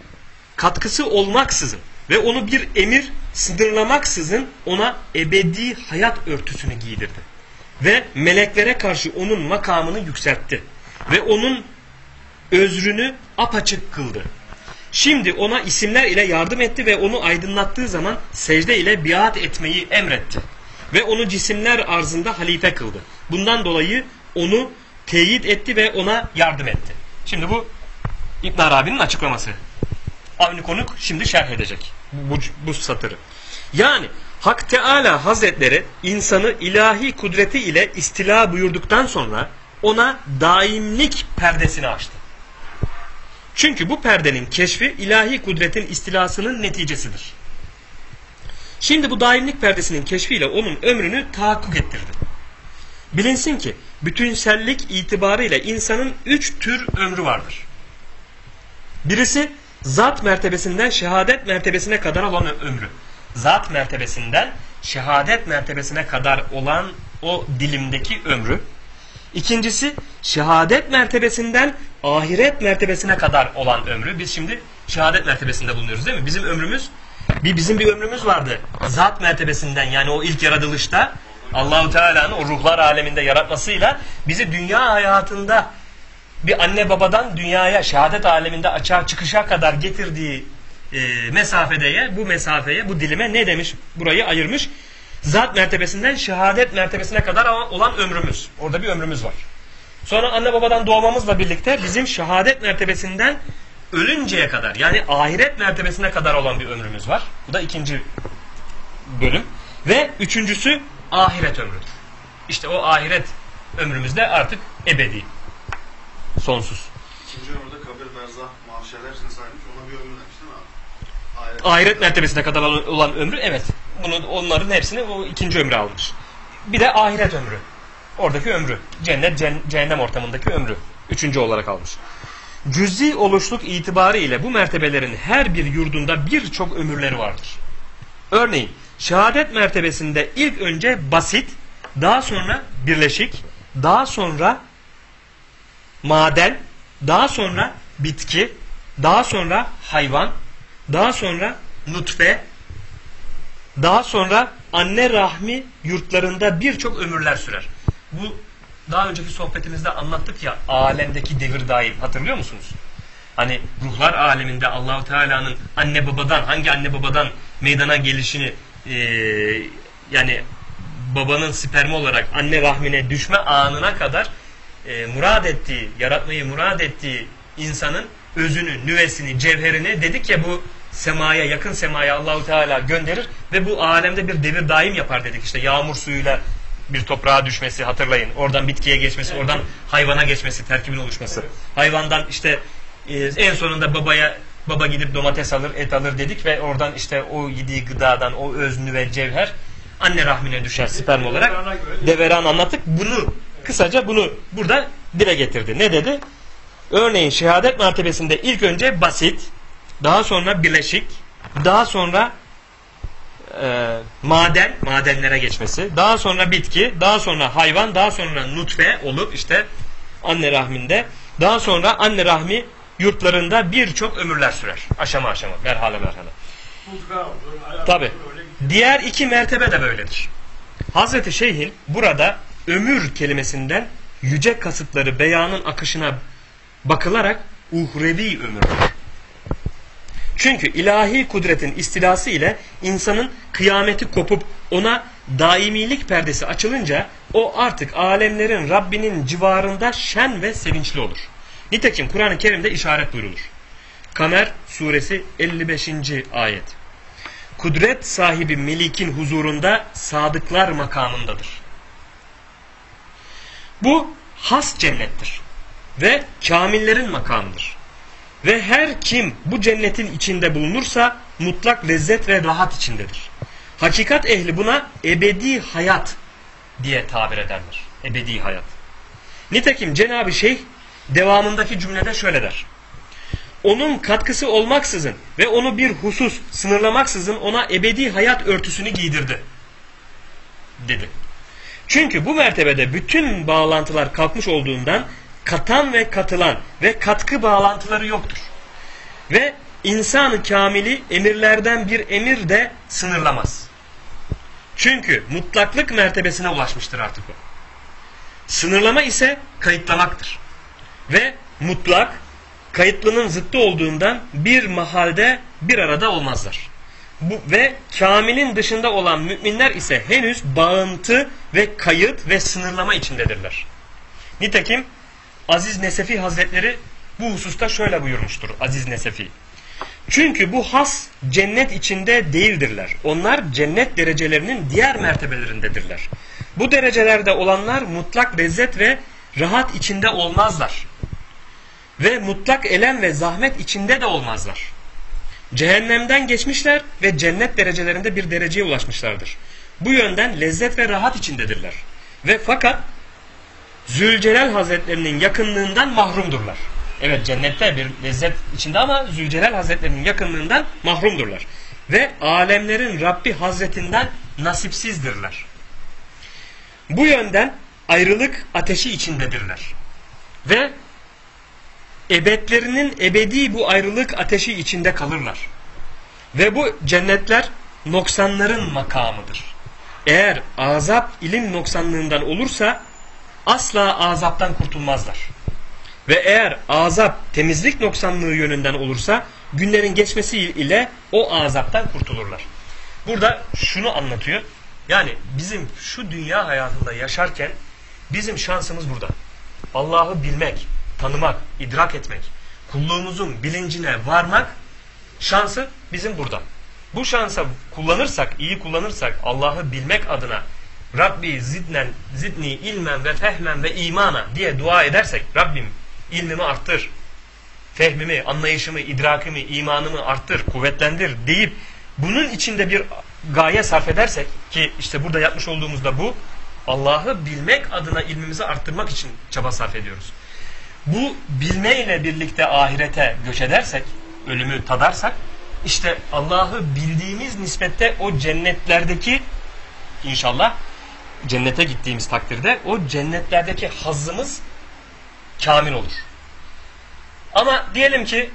katkısı olmaksızın ve onu bir emir sınırlamaksızın ona ebedi hayat örtüsünü giydirdi. Ve meleklere karşı onun makamını yükseltti. Ve onun özrünü apaçık kıldı. Şimdi ona isimler ile yardım etti ve onu aydınlattığı zaman secde ile biat etmeyi emretti. Ve onu cisimler arzında halife kıldı. Bundan dolayı onu teyit etti ve ona yardım etti. Şimdi bu İbn Arabi'nin açıklaması. Avni Konuk şimdi şerh edecek bu, bu satırı. Yani Hak Teala Hazretleri insanı ilahi kudreti ile istila buyurduktan sonra ona daimlik perdesini açtı. Çünkü bu perdenin keşfi ilahi kudretin istilasının neticesidir. Şimdi bu daimlik perdesinin keşfiyle onun ömrünü tahakkuk ettirdi. Bilinsin ki bütünsellik itibarıyla insanın üç tür ömrü vardır. Birisi zat mertebesinden şehadet mertebesine kadar olan ömrü. Zat mertebesinden şehadet mertebesine kadar olan o dilimdeki ömrü. İkincisi şehadet mertebesinden ahiret mertebesine kadar olan ömrü. Biz şimdi şehadet mertebesinde bulunuyoruz değil mi? Bizim ömrümüz bir bizim bir ömrümüz vardı. Zat mertebesinden yani o ilk yaratılışta Allahu Teala'nın o ruhlar aleminde yaratmasıyla bizi dünya hayatında bir anne babadan dünyaya şehadet aleminde açığa çıkışa kadar getirdiği e, mesafedeye bu mesafeye bu dilime ne demiş burayı ayırmış zat mertebesinden şehadet mertebesine kadar olan ömrümüz. Orada bir ömrümüz var. Sonra anne babadan doğmamızla birlikte bizim şehadet mertebesinden ölünceye kadar yani ahiret mertebesine kadar olan bir ömrümüz var. Bu da ikinci bölüm. Ve üçüncüsü ahiret ömrüdür işte o ahiret ömrümüzde artık ebedi sonsuz. İkinci ömürde kabir, berzah, mahşer hepsini saymış. Ona bir ömür demiş değil mi abi? Ahiret, mertebesine kadar olan ömrü evet. Bunu onların hepsini o ikinci ömrü almış. Bir de ahiret ömrü. Oradaki ömrü. Cennet cen- cehennem ortamındaki ömrü. Üçüncü olarak almış. Cüzi oluşluk itibarı ile bu mertebelerin her bir yurdunda birçok ömürleri vardır. Örneğin şehadet mertebesinde ilk önce basit, daha sonra birleşik, daha sonra maden, daha sonra bitki, daha sonra hayvan, daha sonra nutfe, daha sonra anne rahmi yurtlarında birçok ömürler sürer. Bu daha önceki sohbetimizde anlattık ya alemdeki devir daim hatırlıyor musunuz? Hani ruhlar aleminde Allahu Teala'nın anne babadan hangi anne babadan meydana gelişini eee, yani babanın spermi olarak anne rahmine düşme anına kadar e, murad ettiği, yaratmayı murad ettiği insanın özünü, nüvesini, cevherini dedik ya bu semaya, yakın semaya Allahu Teala gönderir ve bu alemde bir devir daim yapar dedik. İşte yağmur suyuyla bir toprağa düşmesi hatırlayın. Oradan bitkiye geçmesi, oradan hayvana geçmesi, terkibin oluşması. Hayvandan işte e, en sonunda babaya baba gidip domates alır, et alır dedik ve oradan işte o yediği gıdadan o öz nüve cevher anne rahmine düşer sperm olarak. Deveran anlattık. Bunu kısaca bunu burada dile getirdi. Ne dedi? Örneğin şehadet mertebesinde ilk önce basit, daha sonra bileşik, daha sonra e, maden, madenlere geçmesi, daha sonra bitki, daha sonra hayvan, daha sonra nutfe olup işte anne rahminde, daha sonra anne rahmi yurtlarında birçok ömürler sürer. Aşama aşama, merhale merhale. Tabi. Diğer iki mertebe de böyledir. Hazreti Şeyh'in burada ömür kelimesinden yüce kasıtları beyanın akışına bakılarak uhrevi ömür. Çünkü ilahi kudretin istilası ile insanın kıyameti kopup ona daimilik perdesi açılınca o artık alemlerin Rabbinin civarında şen ve sevinçli olur. Nitekim Kur'an-ı Kerim'de işaret buyrulur. Kamer suresi 55. ayet. Kudret sahibi melikin huzurunda sadıklar makamındadır. Bu has cennettir ve kamillerin makamıdır. Ve her kim bu cennetin içinde bulunursa mutlak lezzet ve rahat içindedir. Hakikat ehli buna ebedi hayat diye tabir ederler. Ebedi hayat. Nitekim Cenab-ı Şeyh devamındaki cümlede şöyle der. Onun katkısı olmaksızın ve onu bir husus sınırlamaksızın ona ebedi hayat örtüsünü giydirdi. Dedi. Çünkü bu mertebede bütün bağlantılar kalkmış olduğundan katan ve katılan ve katkı bağlantıları yoktur. Ve insanı kamili emirlerden bir emir de sınırlamaz. Çünkü mutlaklık mertebesine ulaşmıştır artık o. Sınırlama ise kayıtlamaktır. Ve mutlak kayıtlının zıttı olduğundan bir mahalde bir arada olmazlar. Bu, ve kamilin dışında olan müminler ise henüz bağıntı ve kayıt ve sınırlama içindedirler. Nitekim Aziz Nesefi Hazretleri bu hususta şöyle buyurmuştur Aziz Nesefi. Çünkü bu has cennet içinde değildirler. Onlar cennet derecelerinin diğer mertebelerindedirler. Bu derecelerde olanlar mutlak lezzet ve rahat içinde olmazlar. Ve mutlak elem ve zahmet içinde de olmazlar. Cehennemden geçmişler ve cennet derecelerinde bir dereceye ulaşmışlardır. Bu yönden lezzet ve rahat içindedirler. Ve fakat Zülcelal Hazretlerinin yakınlığından mahrumdurlar. Evet cennette bir lezzet içinde ama Zülcelal Hazretlerinin yakınlığından mahrumdurlar. Ve alemlerin Rabbi Hazretinden nasipsizdirler. Bu yönden ayrılık ateşi içindedirler. Ve ebedlerinin ebedi bu ayrılık ateşi içinde kalırlar. Ve bu cennetler noksanların makamıdır. Eğer azap ilim noksanlığından olursa asla azaptan kurtulmazlar. Ve eğer azap temizlik noksanlığı yönünden olursa günlerin geçmesi ile o azaptan kurtulurlar. Burada şunu anlatıyor. Yani bizim şu dünya hayatında yaşarken bizim şansımız burada. Allah'ı bilmek, tanımak, idrak etmek, kulluğumuzun bilincine varmak şansı bizim burada. Bu şansa kullanırsak, iyi kullanırsak Allah'ı bilmek adına Rabbi zidnen, zidni ilmen ve fehmen ve imana diye dua edersek Rabbim ilmimi arttır, fehmimi, anlayışımı, idrakimi, imanımı arttır, kuvvetlendir deyip bunun içinde bir gaye sarf edersek ki işte burada yapmış olduğumuz da bu Allah'ı bilmek adına ilmimizi arttırmak için çaba sarf ediyoruz. Bu bilmeyle birlikte ahirete göç edersek, ölümü tadarsak işte Allah'ı bildiğimiz nispette o cennetlerdeki inşallah cennete gittiğimiz takdirde o cennetlerdeki hazzımız kamil olur. Ama diyelim ki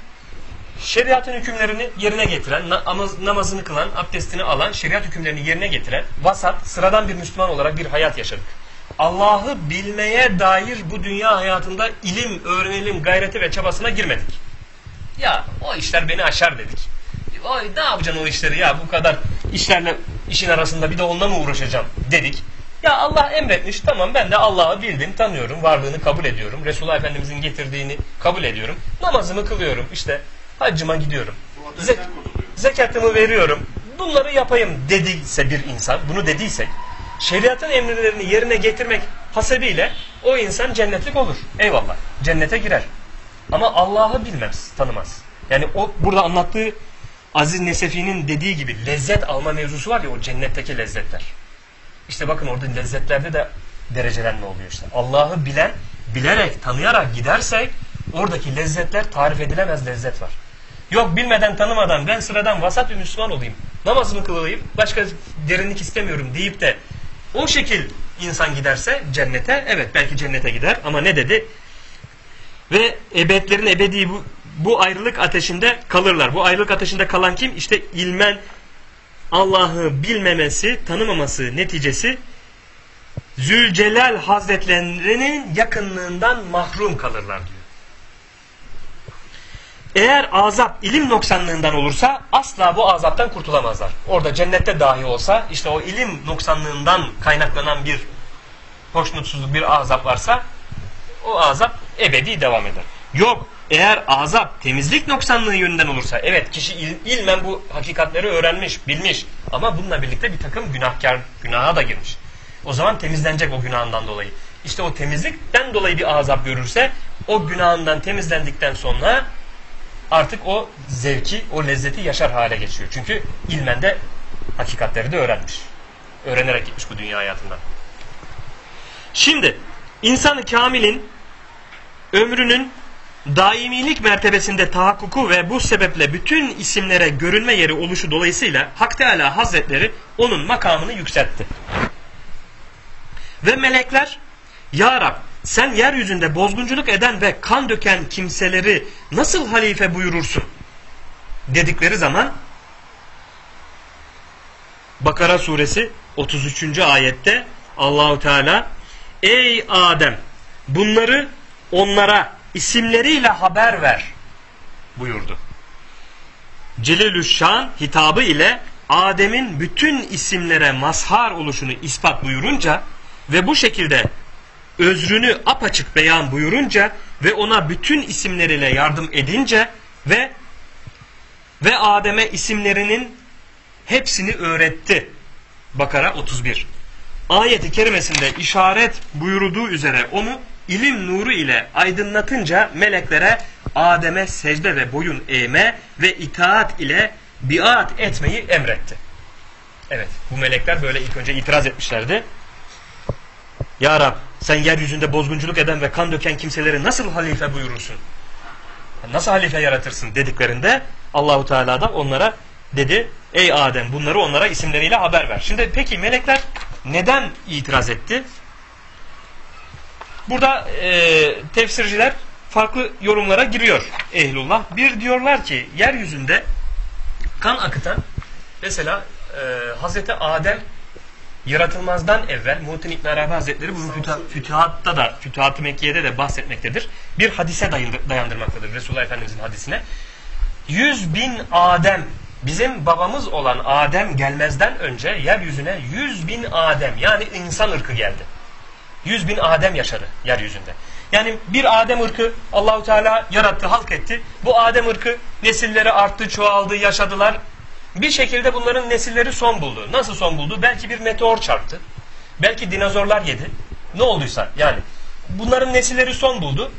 şeriatın hükümlerini yerine getiren, namazını kılan, abdestini alan, şeriat hükümlerini yerine getiren, vasat, sıradan bir Müslüman olarak bir hayat yaşadık. Allah'ı bilmeye dair bu dünya hayatında ilim, öğrenelim, gayreti ve çabasına girmedik. Ya o işler beni aşar dedik. Oy ne yapacaksın o işleri ya bu kadar işlerle işin arasında bir de onunla mı uğraşacağım dedik. Ya Allah emretmiş tamam ben de Allah'ı bildim tanıyorum varlığını kabul ediyorum. Resulullah Efendimizin getirdiğini kabul ediyorum. Namazımı kılıyorum işte haccıma gidiyorum. Ze zekatımı veriyorum. Bunları yapayım dediyse bir insan bunu dediysek şeriatın emirlerini yerine getirmek hasebiyle o insan cennetlik olur. Eyvallah cennete girer. Ama Allah'ı bilmez tanımaz. Yani o burada anlattığı Aziz Nesefi'nin dediği gibi lezzet alma mevzusu var ya o cennetteki lezzetler. İşte bakın orada lezzetlerde de derecelenme oluyor işte. Allah'ı bilen, bilerek, tanıyarak gidersek oradaki lezzetler tarif edilemez lezzet var. Yok bilmeden tanımadan ben sıradan vasat bir Müslüman olayım. Namazımı kılayım, başka derinlik istemiyorum deyip de o şekil insan giderse cennete evet belki cennete gider ama ne dedi? Ve ebedlerin ebedi bu, bu ayrılık ateşinde kalırlar. Bu ayrılık ateşinde kalan kim? İşte ilmen Allah'ı bilmemesi, tanımaması neticesi Zülcelal Hazretlerinin yakınlığından mahrum kalırlar diyor. Eğer azap ilim noksanlığından olursa asla bu azaptan kurtulamazlar. Orada cennette dahi olsa işte o ilim noksanlığından kaynaklanan bir hoşnutsuzluk, bir azap varsa o azap ebedi devam eder. Yok eğer azap temizlik noksanlığı yönünden olursa evet kişi il, ilmen bu hakikatleri öğrenmiş, bilmiş ama bununla birlikte bir takım günahkar günaha da girmiş. O zaman temizlenecek o günahından dolayı. İşte o temizlikten dolayı bir azap görürse o günahından temizlendikten sonra artık o zevki, o lezzeti yaşar hale geçiyor. Çünkü ilmen de hakikatleri de öğrenmiş. Öğrenerek gitmiş bu dünya hayatından. Şimdi insanı kamilin ömrünün daimilik mertebesinde tahakkuku ve bu sebeple bütün isimlere görünme yeri oluşu dolayısıyla Hak Teala Hazretleri onun makamını yükseltti. Ve melekler Ya Rab sen yeryüzünde bozgunculuk eden ve kan döken kimseleri nasıl halife buyurursun? Dedikleri zaman Bakara suresi 33. ayette Allahu Teala Ey Adem bunları onlara isimleriyle haber ver buyurdu. Celilüşşan hitabı ile Adem'in bütün isimlere mazhar oluşunu ispat buyurunca ve bu şekilde özrünü apaçık beyan buyurunca ve ona bütün isimleriyle yardım edince ve ve Adem'e isimlerinin hepsini öğretti. Bakara 31. Ayeti kerimesinde işaret buyurduğu üzere onu ilim nuru ile aydınlatınca meleklere Adem'e secde ve boyun eğme ve itaat ile biat etmeyi emretti. Evet bu melekler böyle ilk önce itiraz etmişlerdi. Ya Rab sen yeryüzünde bozgunculuk eden ve kan döken kimseleri nasıl halife buyurursun? Nasıl halife yaratırsın dediklerinde Allahu Teala da onlara dedi ey Adem bunları onlara isimleriyle haber ver. Şimdi peki melekler neden itiraz etti? Burada e, tefsirciler farklı yorumlara giriyor ehlullah. Bir diyorlar ki yeryüzünde kan akıtan mesela e, Hazreti Adem yaratılmazdan evvel Muhittin İbn Arabi Hazretleri bunu Fütühat'ta da Fütühat-ı Mekke'de de bahsetmektedir. Bir hadise dayandır, Resulullah Efendimizin hadisine. Yüz bin Adem bizim babamız olan Adem gelmezden önce yeryüzüne yüz bin Adem yani insan ırkı geldi. Yüz bin Adem yaşadı yeryüzünde. Yani bir Adem ırkı Allahu Teala yarattı, halk etti. Bu Adem ırkı nesilleri arttı, çoğaldı, yaşadılar. Bir şekilde bunların nesilleri son buldu. Nasıl son buldu? Belki bir meteor çarptı. Belki dinozorlar yedi. Ne olduysa yani. Bunların nesilleri son buldu.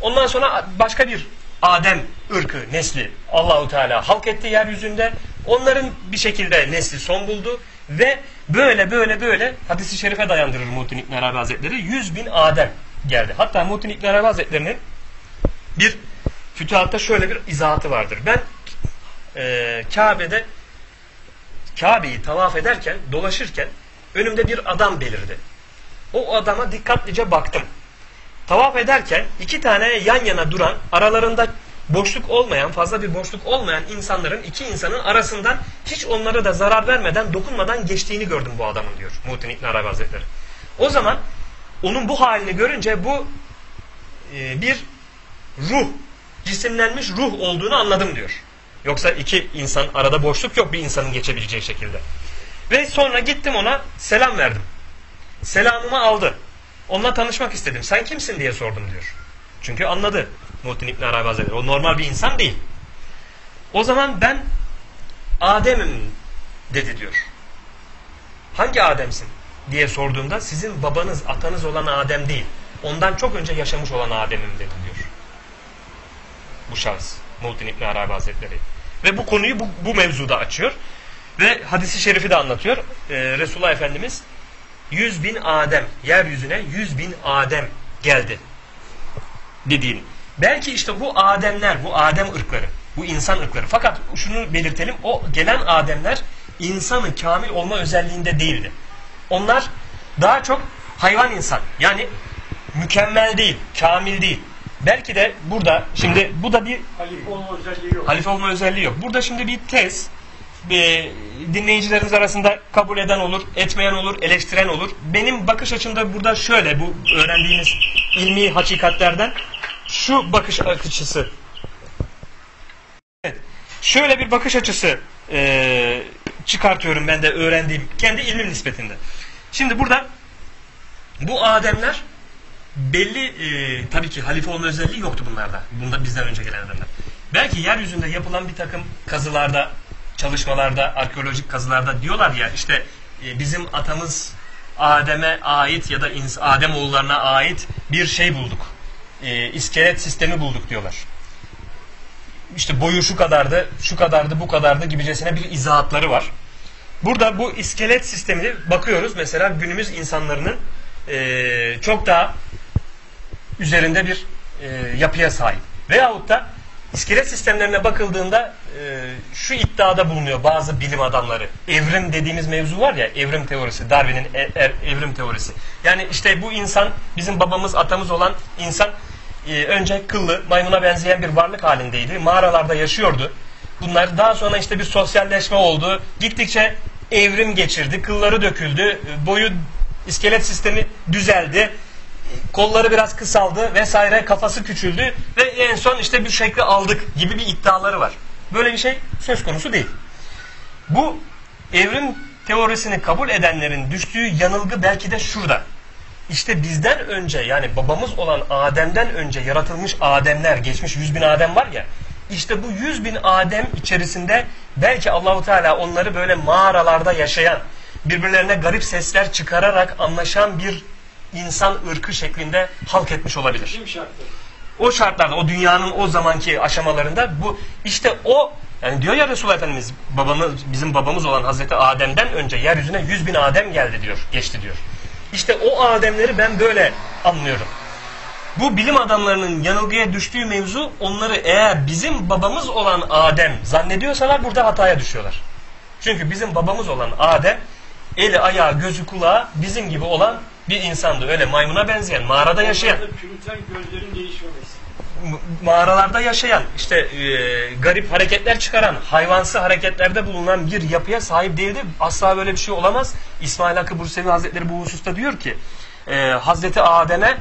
Ondan sonra başka bir Adem ırkı, nesli Allahu Teala halk etti yeryüzünde. Onların bir şekilde nesli son buldu ve böyle böyle böyle hadisi şerife dayandırır Muhittin İbn Arabi Hazretleri. Yüz bin Adem geldi. Hatta Muhittin İbn Arabi Hazretleri'nin bir fütühatta şöyle bir izahatı vardır. Ben e, Kabe'de Kabe'yi tavaf ederken, dolaşırken önümde bir adam belirdi. O adama dikkatlice baktım. Tavaf ederken iki tane yan yana duran, aralarında boşluk olmayan, fazla bir boşluk olmayan insanların, iki insanın arasından hiç onlara da zarar vermeden, dokunmadan geçtiğini gördüm bu adamın diyor Muhittin İbn Arabi Hazretleri. O zaman onun bu halini görünce bu e, bir ruh, cisimlenmiş ruh olduğunu anladım diyor. Yoksa iki insan arada boşluk yok bir insanın geçebileceği şekilde. Ve sonra gittim ona selam verdim. Selamımı aldı. Onunla tanışmak istedim. Sen kimsin diye sordum diyor. Çünkü anladı Muhittin İbn Arabi Hazretleri. O normal bir insan değil. O zaman ben Adem'im dedi diyor. Hangi Adem'sin diye sorduğumda sizin babanız, atanız olan Adem değil. Ondan çok önce yaşamış olan Adem'im dedi diyor. Bu şahıs. Muhittin İbn Arabi Hazretleri. Ve bu konuyu bu, bu mevzuda açıyor. Ve hadisi şerifi de anlatıyor. Ee, Resulullah Efendimiz yüz bin Adem, yeryüzüne yüz bin Adem geldi dediğini. Belki işte bu Ademler, bu Adem ırkları, bu insan ırkları. Fakat şunu belirtelim, o gelen Ademler insanın kamil olma özelliğinde değildi. Onlar daha çok hayvan insan. Yani mükemmel değil, kamil değil. Belki de burada şimdi bu da bir Halife olma özelliği yok. halife olma özelliği yok. Burada şimdi bir tez e, dinleyicilerimiz arasında kabul eden olur, etmeyen olur, eleştiren olur. Benim bakış açımda burada şöyle bu öğrendiğimiz ilmi hakikatlerden şu bakış açısı. Şöyle bir bakış açısı e, çıkartıyorum ben de öğrendiğim kendi ilmim nispetinde. Şimdi burada bu Ademler belli e, tabii ki halife olma özelliği yoktu bunlarda. Bunda bizden önce gelen adamlar. Belki yeryüzünde yapılan bir takım kazılarda, çalışmalarda, arkeolojik kazılarda diyorlar ya işte e, bizim atamız Adem'e ait ya da Adem oğullarına ait bir şey bulduk. E, iskelet sistemi bulduk diyorlar. İşte boyu şu kadardı, şu kadardı, bu kadardı gibicesine bir izahatları var. Burada bu iskelet sistemini bakıyoruz. Mesela günümüz insanların e, çok daha üzerinde bir e, yapıya sahip. Veyahut da iskelet sistemlerine bakıldığında e, şu iddiada bulunuyor bazı bilim adamları. Evrim dediğimiz mevzu var ya, evrim teorisi, Darwin'in e, er, evrim teorisi. Yani işte bu insan, bizim babamız, atamız olan insan e, önce kıllı, maymuna benzeyen bir varlık halindeydi. Mağaralarda yaşıyordu. Bunlar daha sonra işte bir sosyalleşme oldu. Gittikçe evrim geçirdi, kılları döküldü, boyu iskelet sistemi düzeldi kolları biraz kısaldı vesaire kafası küçüldü ve en son işte bir şekli aldık gibi bir iddiaları var. Böyle bir şey söz konusu değil. Bu evrim teorisini kabul edenlerin düştüğü yanılgı belki de şurada. İşte bizden önce yani babamız olan Adem'den önce yaratılmış Ademler geçmiş yüz bin Adem var ya işte bu yüz bin Adem içerisinde belki Allahu Teala onları böyle mağaralarda yaşayan birbirlerine garip sesler çıkararak anlaşan bir insan ırkı şeklinde halk etmiş olabilir. O şartlarda, o dünyanın o zamanki aşamalarında bu işte o yani diyor ya Resulullah Efendimiz babamız, bizim babamız olan Hazreti Adem'den önce yeryüzüne yüz bin Adem geldi diyor, geçti diyor. İşte o Ademleri ben böyle anlıyorum. Bu bilim adamlarının yanılgıya düştüğü mevzu onları eğer bizim babamız olan Adem zannediyorsalar burada hataya düşüyorlar. Çünkü bizim babamız olan Adem eli ayağı gözü kulağı bizim gibi olan bir insandı öyle maymuna benzeyen mağarada yaşayan Püriten gözlerin değişmemesi. Mağaralarda yaşayan işte e, garip hareketler çıkaran hayvansı hareketlerde bulunan bir yapıya sahip değildi. Asla böyle bir şey olamaz. İsmail Hakkı Bursevi Hazretleri bu hususta diyor ki e, Hazreti Adem'e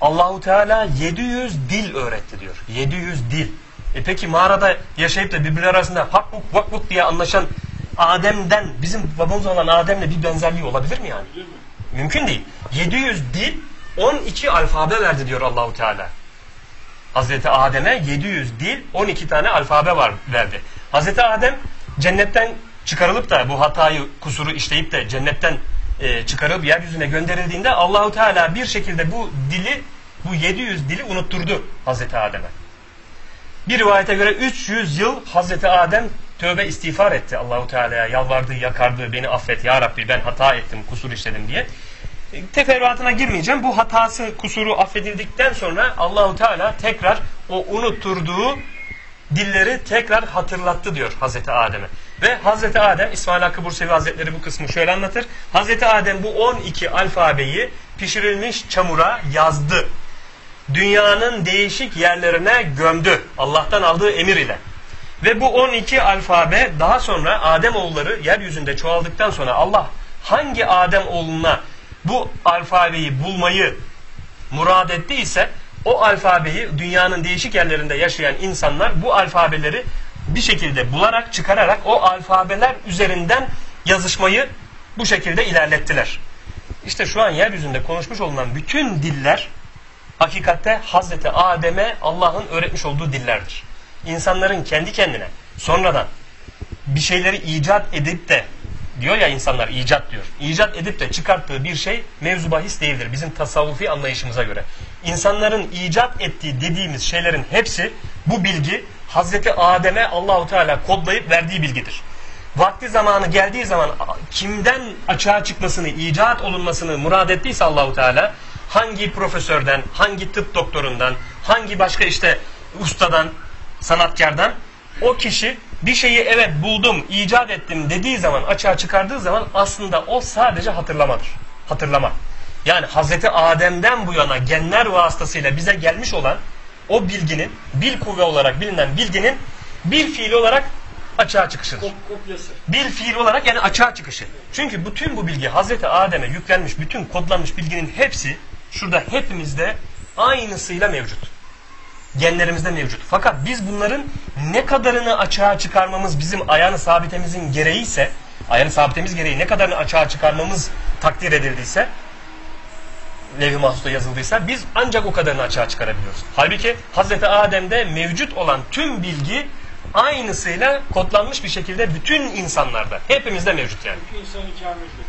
Allahu Teala 700 dil öğretti diyor. 700 dil. E peki mağarada yaşayıp da birbirleri arasında hak vuk vak vuk diye anlaşan Adem'den bizim babamız olan Adem'le bir benzerliği olabilir mi yani? Mümkün değil. 700 dil 12 alfabe verdi diyor Allahu Teala. Hazreti Adem'e 700 dil 12 tane alfabe var verdi. Hazreti Adem cennetten çıkarılıp da bu hatayı kusuru işleyip de cennetten e, çıkarılıp yeryüzüne gönderildiğinde Allahu Teala bir şekilde bu dili bu 700 dili unutturdu Hazreti Adem'e. Bir rivayete göre 300 yıl Hazreti Adem tövbe istiğfar etti Allahu Teala'ya yalvardı, yakardı, beni affet ya Rabbi ben hata ettim, kusur işledim diye. Teferruatına girmeyeceğim. Bu hatası, kusuru affedildikten sonra Allahu Teala tekrar o unutturduğu dilleri tekrar hatırlattı diyor Hazreti Adem'e. Ve Hazreti Adem, İsmail Hakkı Bursevi Hazretleri bu kısmı şöyle anlatır. Hazreti Adem bu 12 alfabeyi pişirilmiş çamura yazdı dünyanın değişik yerlerine gömdü. Allah'tan aldığı emir ile. Ve bu 12 alfabe daha sonra Adem oğulları yeryüzünde çoğaldıktan sonra Allah hangi Adem oğluna bu alfabeyi bulmayı murad ettiyse o alfabeyi dünyanın değişik yerlerinde yaşayan insanlar bu alfabeleri bir şekilde bularak çıkararak o alfabeler üzerinden yazışmayı bu şekilde ilerlettiler. İşte şu an yeryüzünde konuşmuş olunan bütün diller hakikatte Hazreti Adem'e Allah'ın öğretmiş olduğu dillerdir. İnsanların kendi kendine sonradan bir şeyleri icat edip de diyor ya insanlar icat diyor. İcat edip de çıkarttığı bir şey mevzu bahis değildir bizim tasavvufi anlayışımıza göre. İnsanların icat ettiği dediğimiz şeylerin hepsi bu bilgi Hazreti Adem'e Allahu Teala kodlayıp verdiği bilgidir. Vakti zamanı geldiği zaman kimden açığa çıkmasını, icat olunmasını murad ettiyse Allahu Teala hangi profesörden, hangi tıp doktorundan, hangi başka işte ustadan, sanatkardan o kişi bir şeyi evet buldum, icat ettim dediği zaman, açığa çıkardığı zaman aslında o sadece hatırlamadır. Hatırlama. Yani Hazreti Adem'den bu yana genler vasıtasıyla bize gelmiş olan o bilginin, bil kuvve olarak bilinen bilginin bir fiil olarak açığa çıkışıdır Kop, kopyası. bir fiil olarak yani açığa çıkışı. Çünkü bütün bu bilgi Hazreti Adem'e yüklenmiş, bütün kodlanmış bilginin hepsi şurada hepimizde aynısıyla mevcut. Genlerimizde mevcut. Fakat biz bunların ne kadarını açığa çıkarmamız bizim ayağını sabitemizin gereği ise, ayağını sabitemiz gereği ne kadarını açığa çıkarmamız takdir edildiyse, levh-i mahfusta yazıldıysa biz ancak o kadarını açığa çıkarabiliyoruz. Halbuki Hazreti Adem'de mevcut olan tüm bilgi aynısıyla kodlanmış bir şekilde bütün insanlarda, hepimizde mevcut yani. Çünkü insanı kamildir.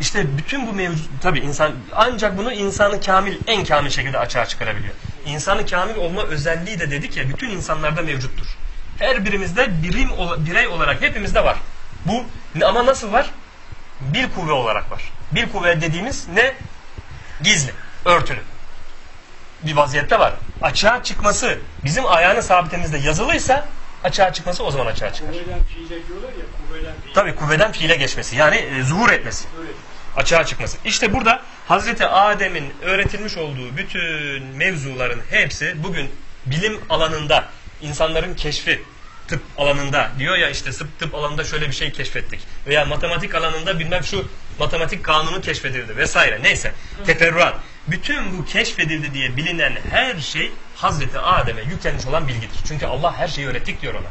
İşte bütün bu mevcut, tabi insan ancak bunu insanı kamil, en kamil şekilde açığa çıkarabiliyor. İnsanı kamil olma özelliği de dedik ya bütün insanlarda mevcuttur. Her birimizde birim birey olarak hepimizde var. Bu ama nasıl var? Bir kuvve olarak var. Bir kuvve dediğimiz ne? Gizli, örtülü. Bir vaziyette var. Açığa çıkması bizim ayağını sabitemizde yazılıysa açığa çıkması o zaman açığa çıkar. Kuvveden fiile diyorlar ya, kuvveden fiile. Tabi kuvveden fiile geçmesi yani e, zuhur etmesi Öyle. Açığa çıkması. İşte burada Hazreti Adem'in öğretilmiş olduğu bütün mevzuların hepsi bugün bilim alanında insanların keşfi tıp alanında diyor ya işte tıp, tıp alanında şöyle bir şey keşfettik veya matematik alanında bilmem şu matematik kanunu keşfedildi vesaire neyse teferruat bütün bu keşfedildi diye bilinen her şey Hazreti Adem'e yüklenmiş olan bilgidir. Çünkü Allah her şeyi öğrettik diyor ona.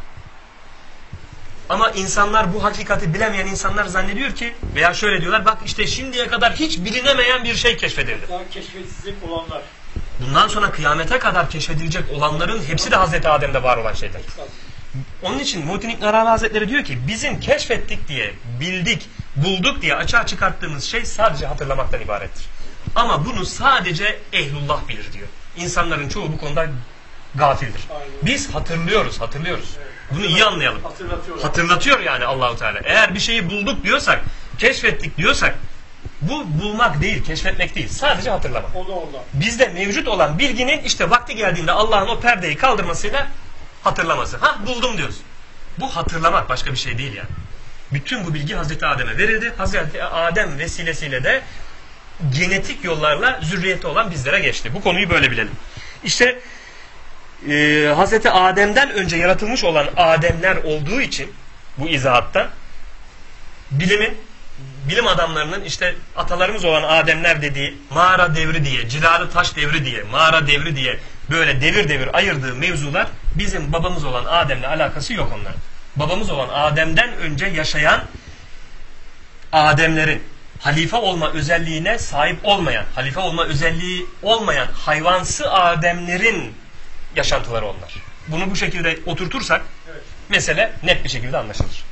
Ama insanlar bu hakikati bilemeyen insanlar zannediyor ki veya şöyle diyorlar bak işte şimdiye kadar hiç bilinemeyen bir şey keşfedildi. Keşfedilecek olanlar. Bundan sonra kıyamete kadar keşfedilecek olanların hepsi de Hazreti Adem'de var olan şeyler. Onun için Muhittin İbn Arabi Hazretleri diyor ki bizim keşfettik diye, bildik, bulduk diye açığa çıkarttığımız şey sadece hatırlamaktan ibarettir. Ama bunu sadece ehlullah bilir diyor. İnsanların çoğu bu konuda gafildir. Biz hatırlıyoruz, hatırlıyoruz. Bunu iyi anlayalım. Hatırlatıyorlar. Hatırlatıyor yani Allahu Teala. Eğer bir şeyi bulduk diyorsak, keşfettik diyorsak bu bulmak değil, keşfetmek değil. Sadece hatırlamak. o da ondan. Bizde mevcut olan bilginin işte vakti geldiğinde Allah'ın o perdeyi kaldırmasıyla hatırlaması. Ha buldum diyoruz. Bu hatırlamak başka bir şey değil yani. Bütün bu bilgi Hazreti Adem'e verildi. Hazreti Adem vesilesiyle de genetik yollarla zürriyeti olan bizlere geçti. Bu konuyu böyle bilelim. İşte e, Hz. Adem'den önce yaratılmış olan Ademler olduğu için bu izahatta bilimin bilim adamlarının işte atalarımız olan Ademler dediği mağara devri diye, cilalı taş devri diye, mağara devri diye böyle devir devir ayırdığı mevzular bizim babamız olan Adem'le alakası yok onların. Babamız olan Adem'den önce yaşayan Ademlerin halife olma özelliğine sahip olmayan, halife olma özelliği olmayan hayvansı Ademlerin yaşantıları onlar. Bunu bu şekilde oturtursak Evet. mesele net bir şekilde anlaşılır.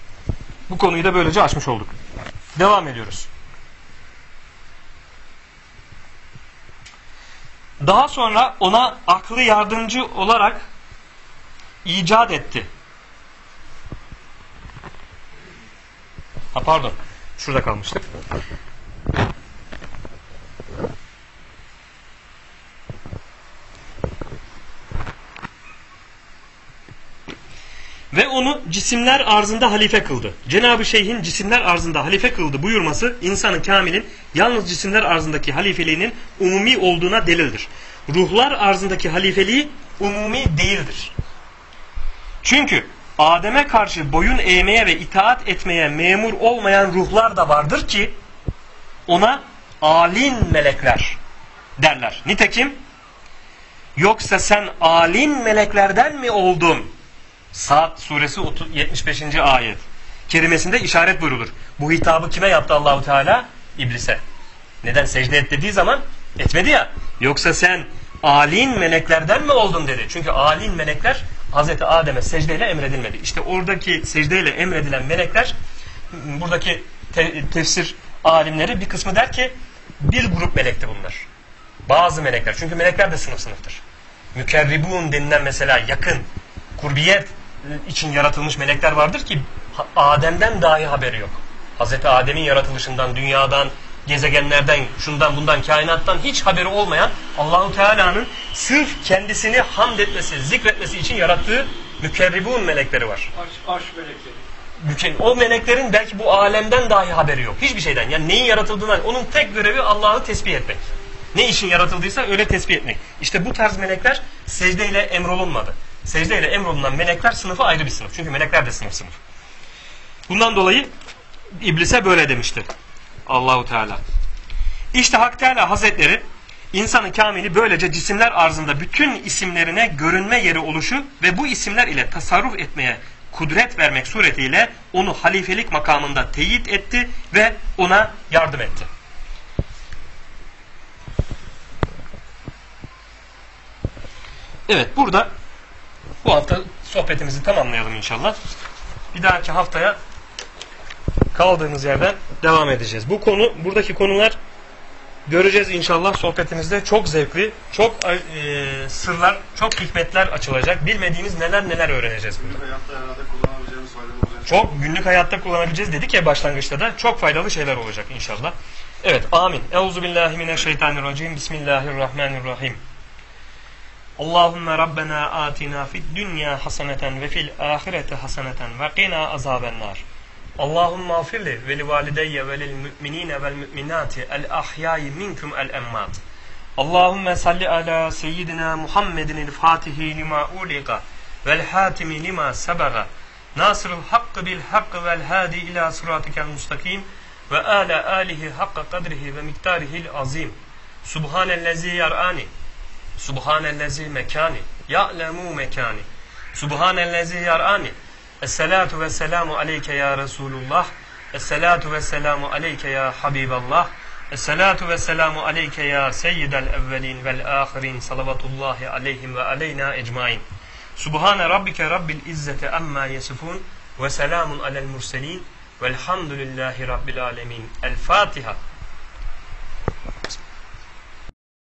Bu konuyu da böylece açmış olduk. Devam ediyoruz. Daha sonra ona aklı yardımcı olarak icat etti. Ha pardon. Şurada kalmıştık. Ve onu cisimler arzında halife kıldı. Cenab-ı Şeyh'in cisimler arzında halife kıldı buyurması insanın kamilin yalnız cisimler arzındaki halifeliğinin umumi olduğuna delildir. Ruhlar arzındaki halifeliği umumi değildir. Çünkü Adem'e karşı boyun eğmeye ve itaat etmeye memur olmayan ruhlar da vardır ki ona alin melekler derler. Nitekim yoksa sen alin meleklerden mi oldun? Saat suresi 30 75. ayet. Kerimesinde işaret buyrulur. Bu hitabı kime yaptı Allahu Teala? İblise. Neden secde et dediği zaman etmedi ya. Yoksa sen alin meleklerden mi oldun dedi. Çünkü alin melekler Hazreti Adem'e secdeyle emredilmedi. İşte oradaki secdeyle emredilen melekler buradaki te- tefsir alimleri bir kısmı der ki bir grup melekti bunlar. Bazı melekler. Çünkü melekler de sınıf sınıftır. Mükerribun denilen mesela yakın, kurbiyet için yaratılmış melekler vardır ki Adem'den dahi haberi yok. Hazreti Adem'in yaratılışından, dünyadan, gezegenlerden, şundan bundan, kainattan hiç haberi olmayan Allahu Teala'nın sırf kendisini hamd etmesi, zikretmesi için yarattığı mükerribun melekleri var. Arş, arş melekleri. O meleklerin belki bu alemden dahi haberi yok. Hiçbir şeyden. Yani neyin yaratıldığından, onun tek görevi Allah'ı tesbih etmek. Ne işin yaratıldıysa öyle tesbih etmek. İşte bu tarz melekler secdeyle emrolunmadı. Secdeyle emrolunan melekler sınıfı ayrı bir sınıf. Çünkü melekler de sınıf sınıf. Bundan dolayı iblise böyle demişti. Allahu Teala. İşte Hak Teala Hazretleri insanın kamili böylece cisimler arzında bütün isimlerine görünme yeri oluşu ve bu isimler ile tasarruf etmeye kudret vermek suretiyle onu halifelik makamında teyit etti ve ona yardım etti. Evet burada bu hafta sohbetimizi tamamlayalım inşallah. Bir dahaki haftaya kaldığımız yerden devam edeceğiz. Bu konu, buradaki konular göreceğiz inşallah sohbetimizde çok zevkli, çok e, sırlar, çok hikmetler açılacak. Bilmediğimiz neler neler öğreneceğiz burada. Günlük hayatta herhalde kullanabileceğimiz faydalı olacak. Çok günlük hayatta kullanabileceğiz dedik ya başlangıçta da çok faydalı şeyler olacak inşallah. Evet amin. Euzubillahimineşşeytanirracim. Bismillahirrahmanirrahim. Allahümme Rabbena atina fid dünya haseneten ve fil ahireti haseneten ve qina azabennar. Allahümme afirli ve li valideyye ve lil müminine vel müminati el ahyayi minkum el emmat. Allahümme salli ala seyyidina Muhammedin el fatihi lima uliqa vel hatimi lima sebaga. Nasırul hakkı bil hakkı vel hadi ila sıratikel mustakim ve ala alihi hakka kadrihi ve miktarihil azim. Subhanellezi yar'ani. Subhanellezi mekani. Ya'lemu mekani. Subhanellezi yar'ani. Esselatu ve selamu aleyke ya Resulullah. Esselatu ve selamu aleyke ya Habiballah. Esselatu ve selamu aleyke ya seyyidel evvelin vel ahirin. Salavatullahi aleyhim ve aleyna ecmain. Subhane rabbike rabbil izzeti amma yasifun ve selamun alel murselin velhamdülillahi rabbil alemin. El Fatiha.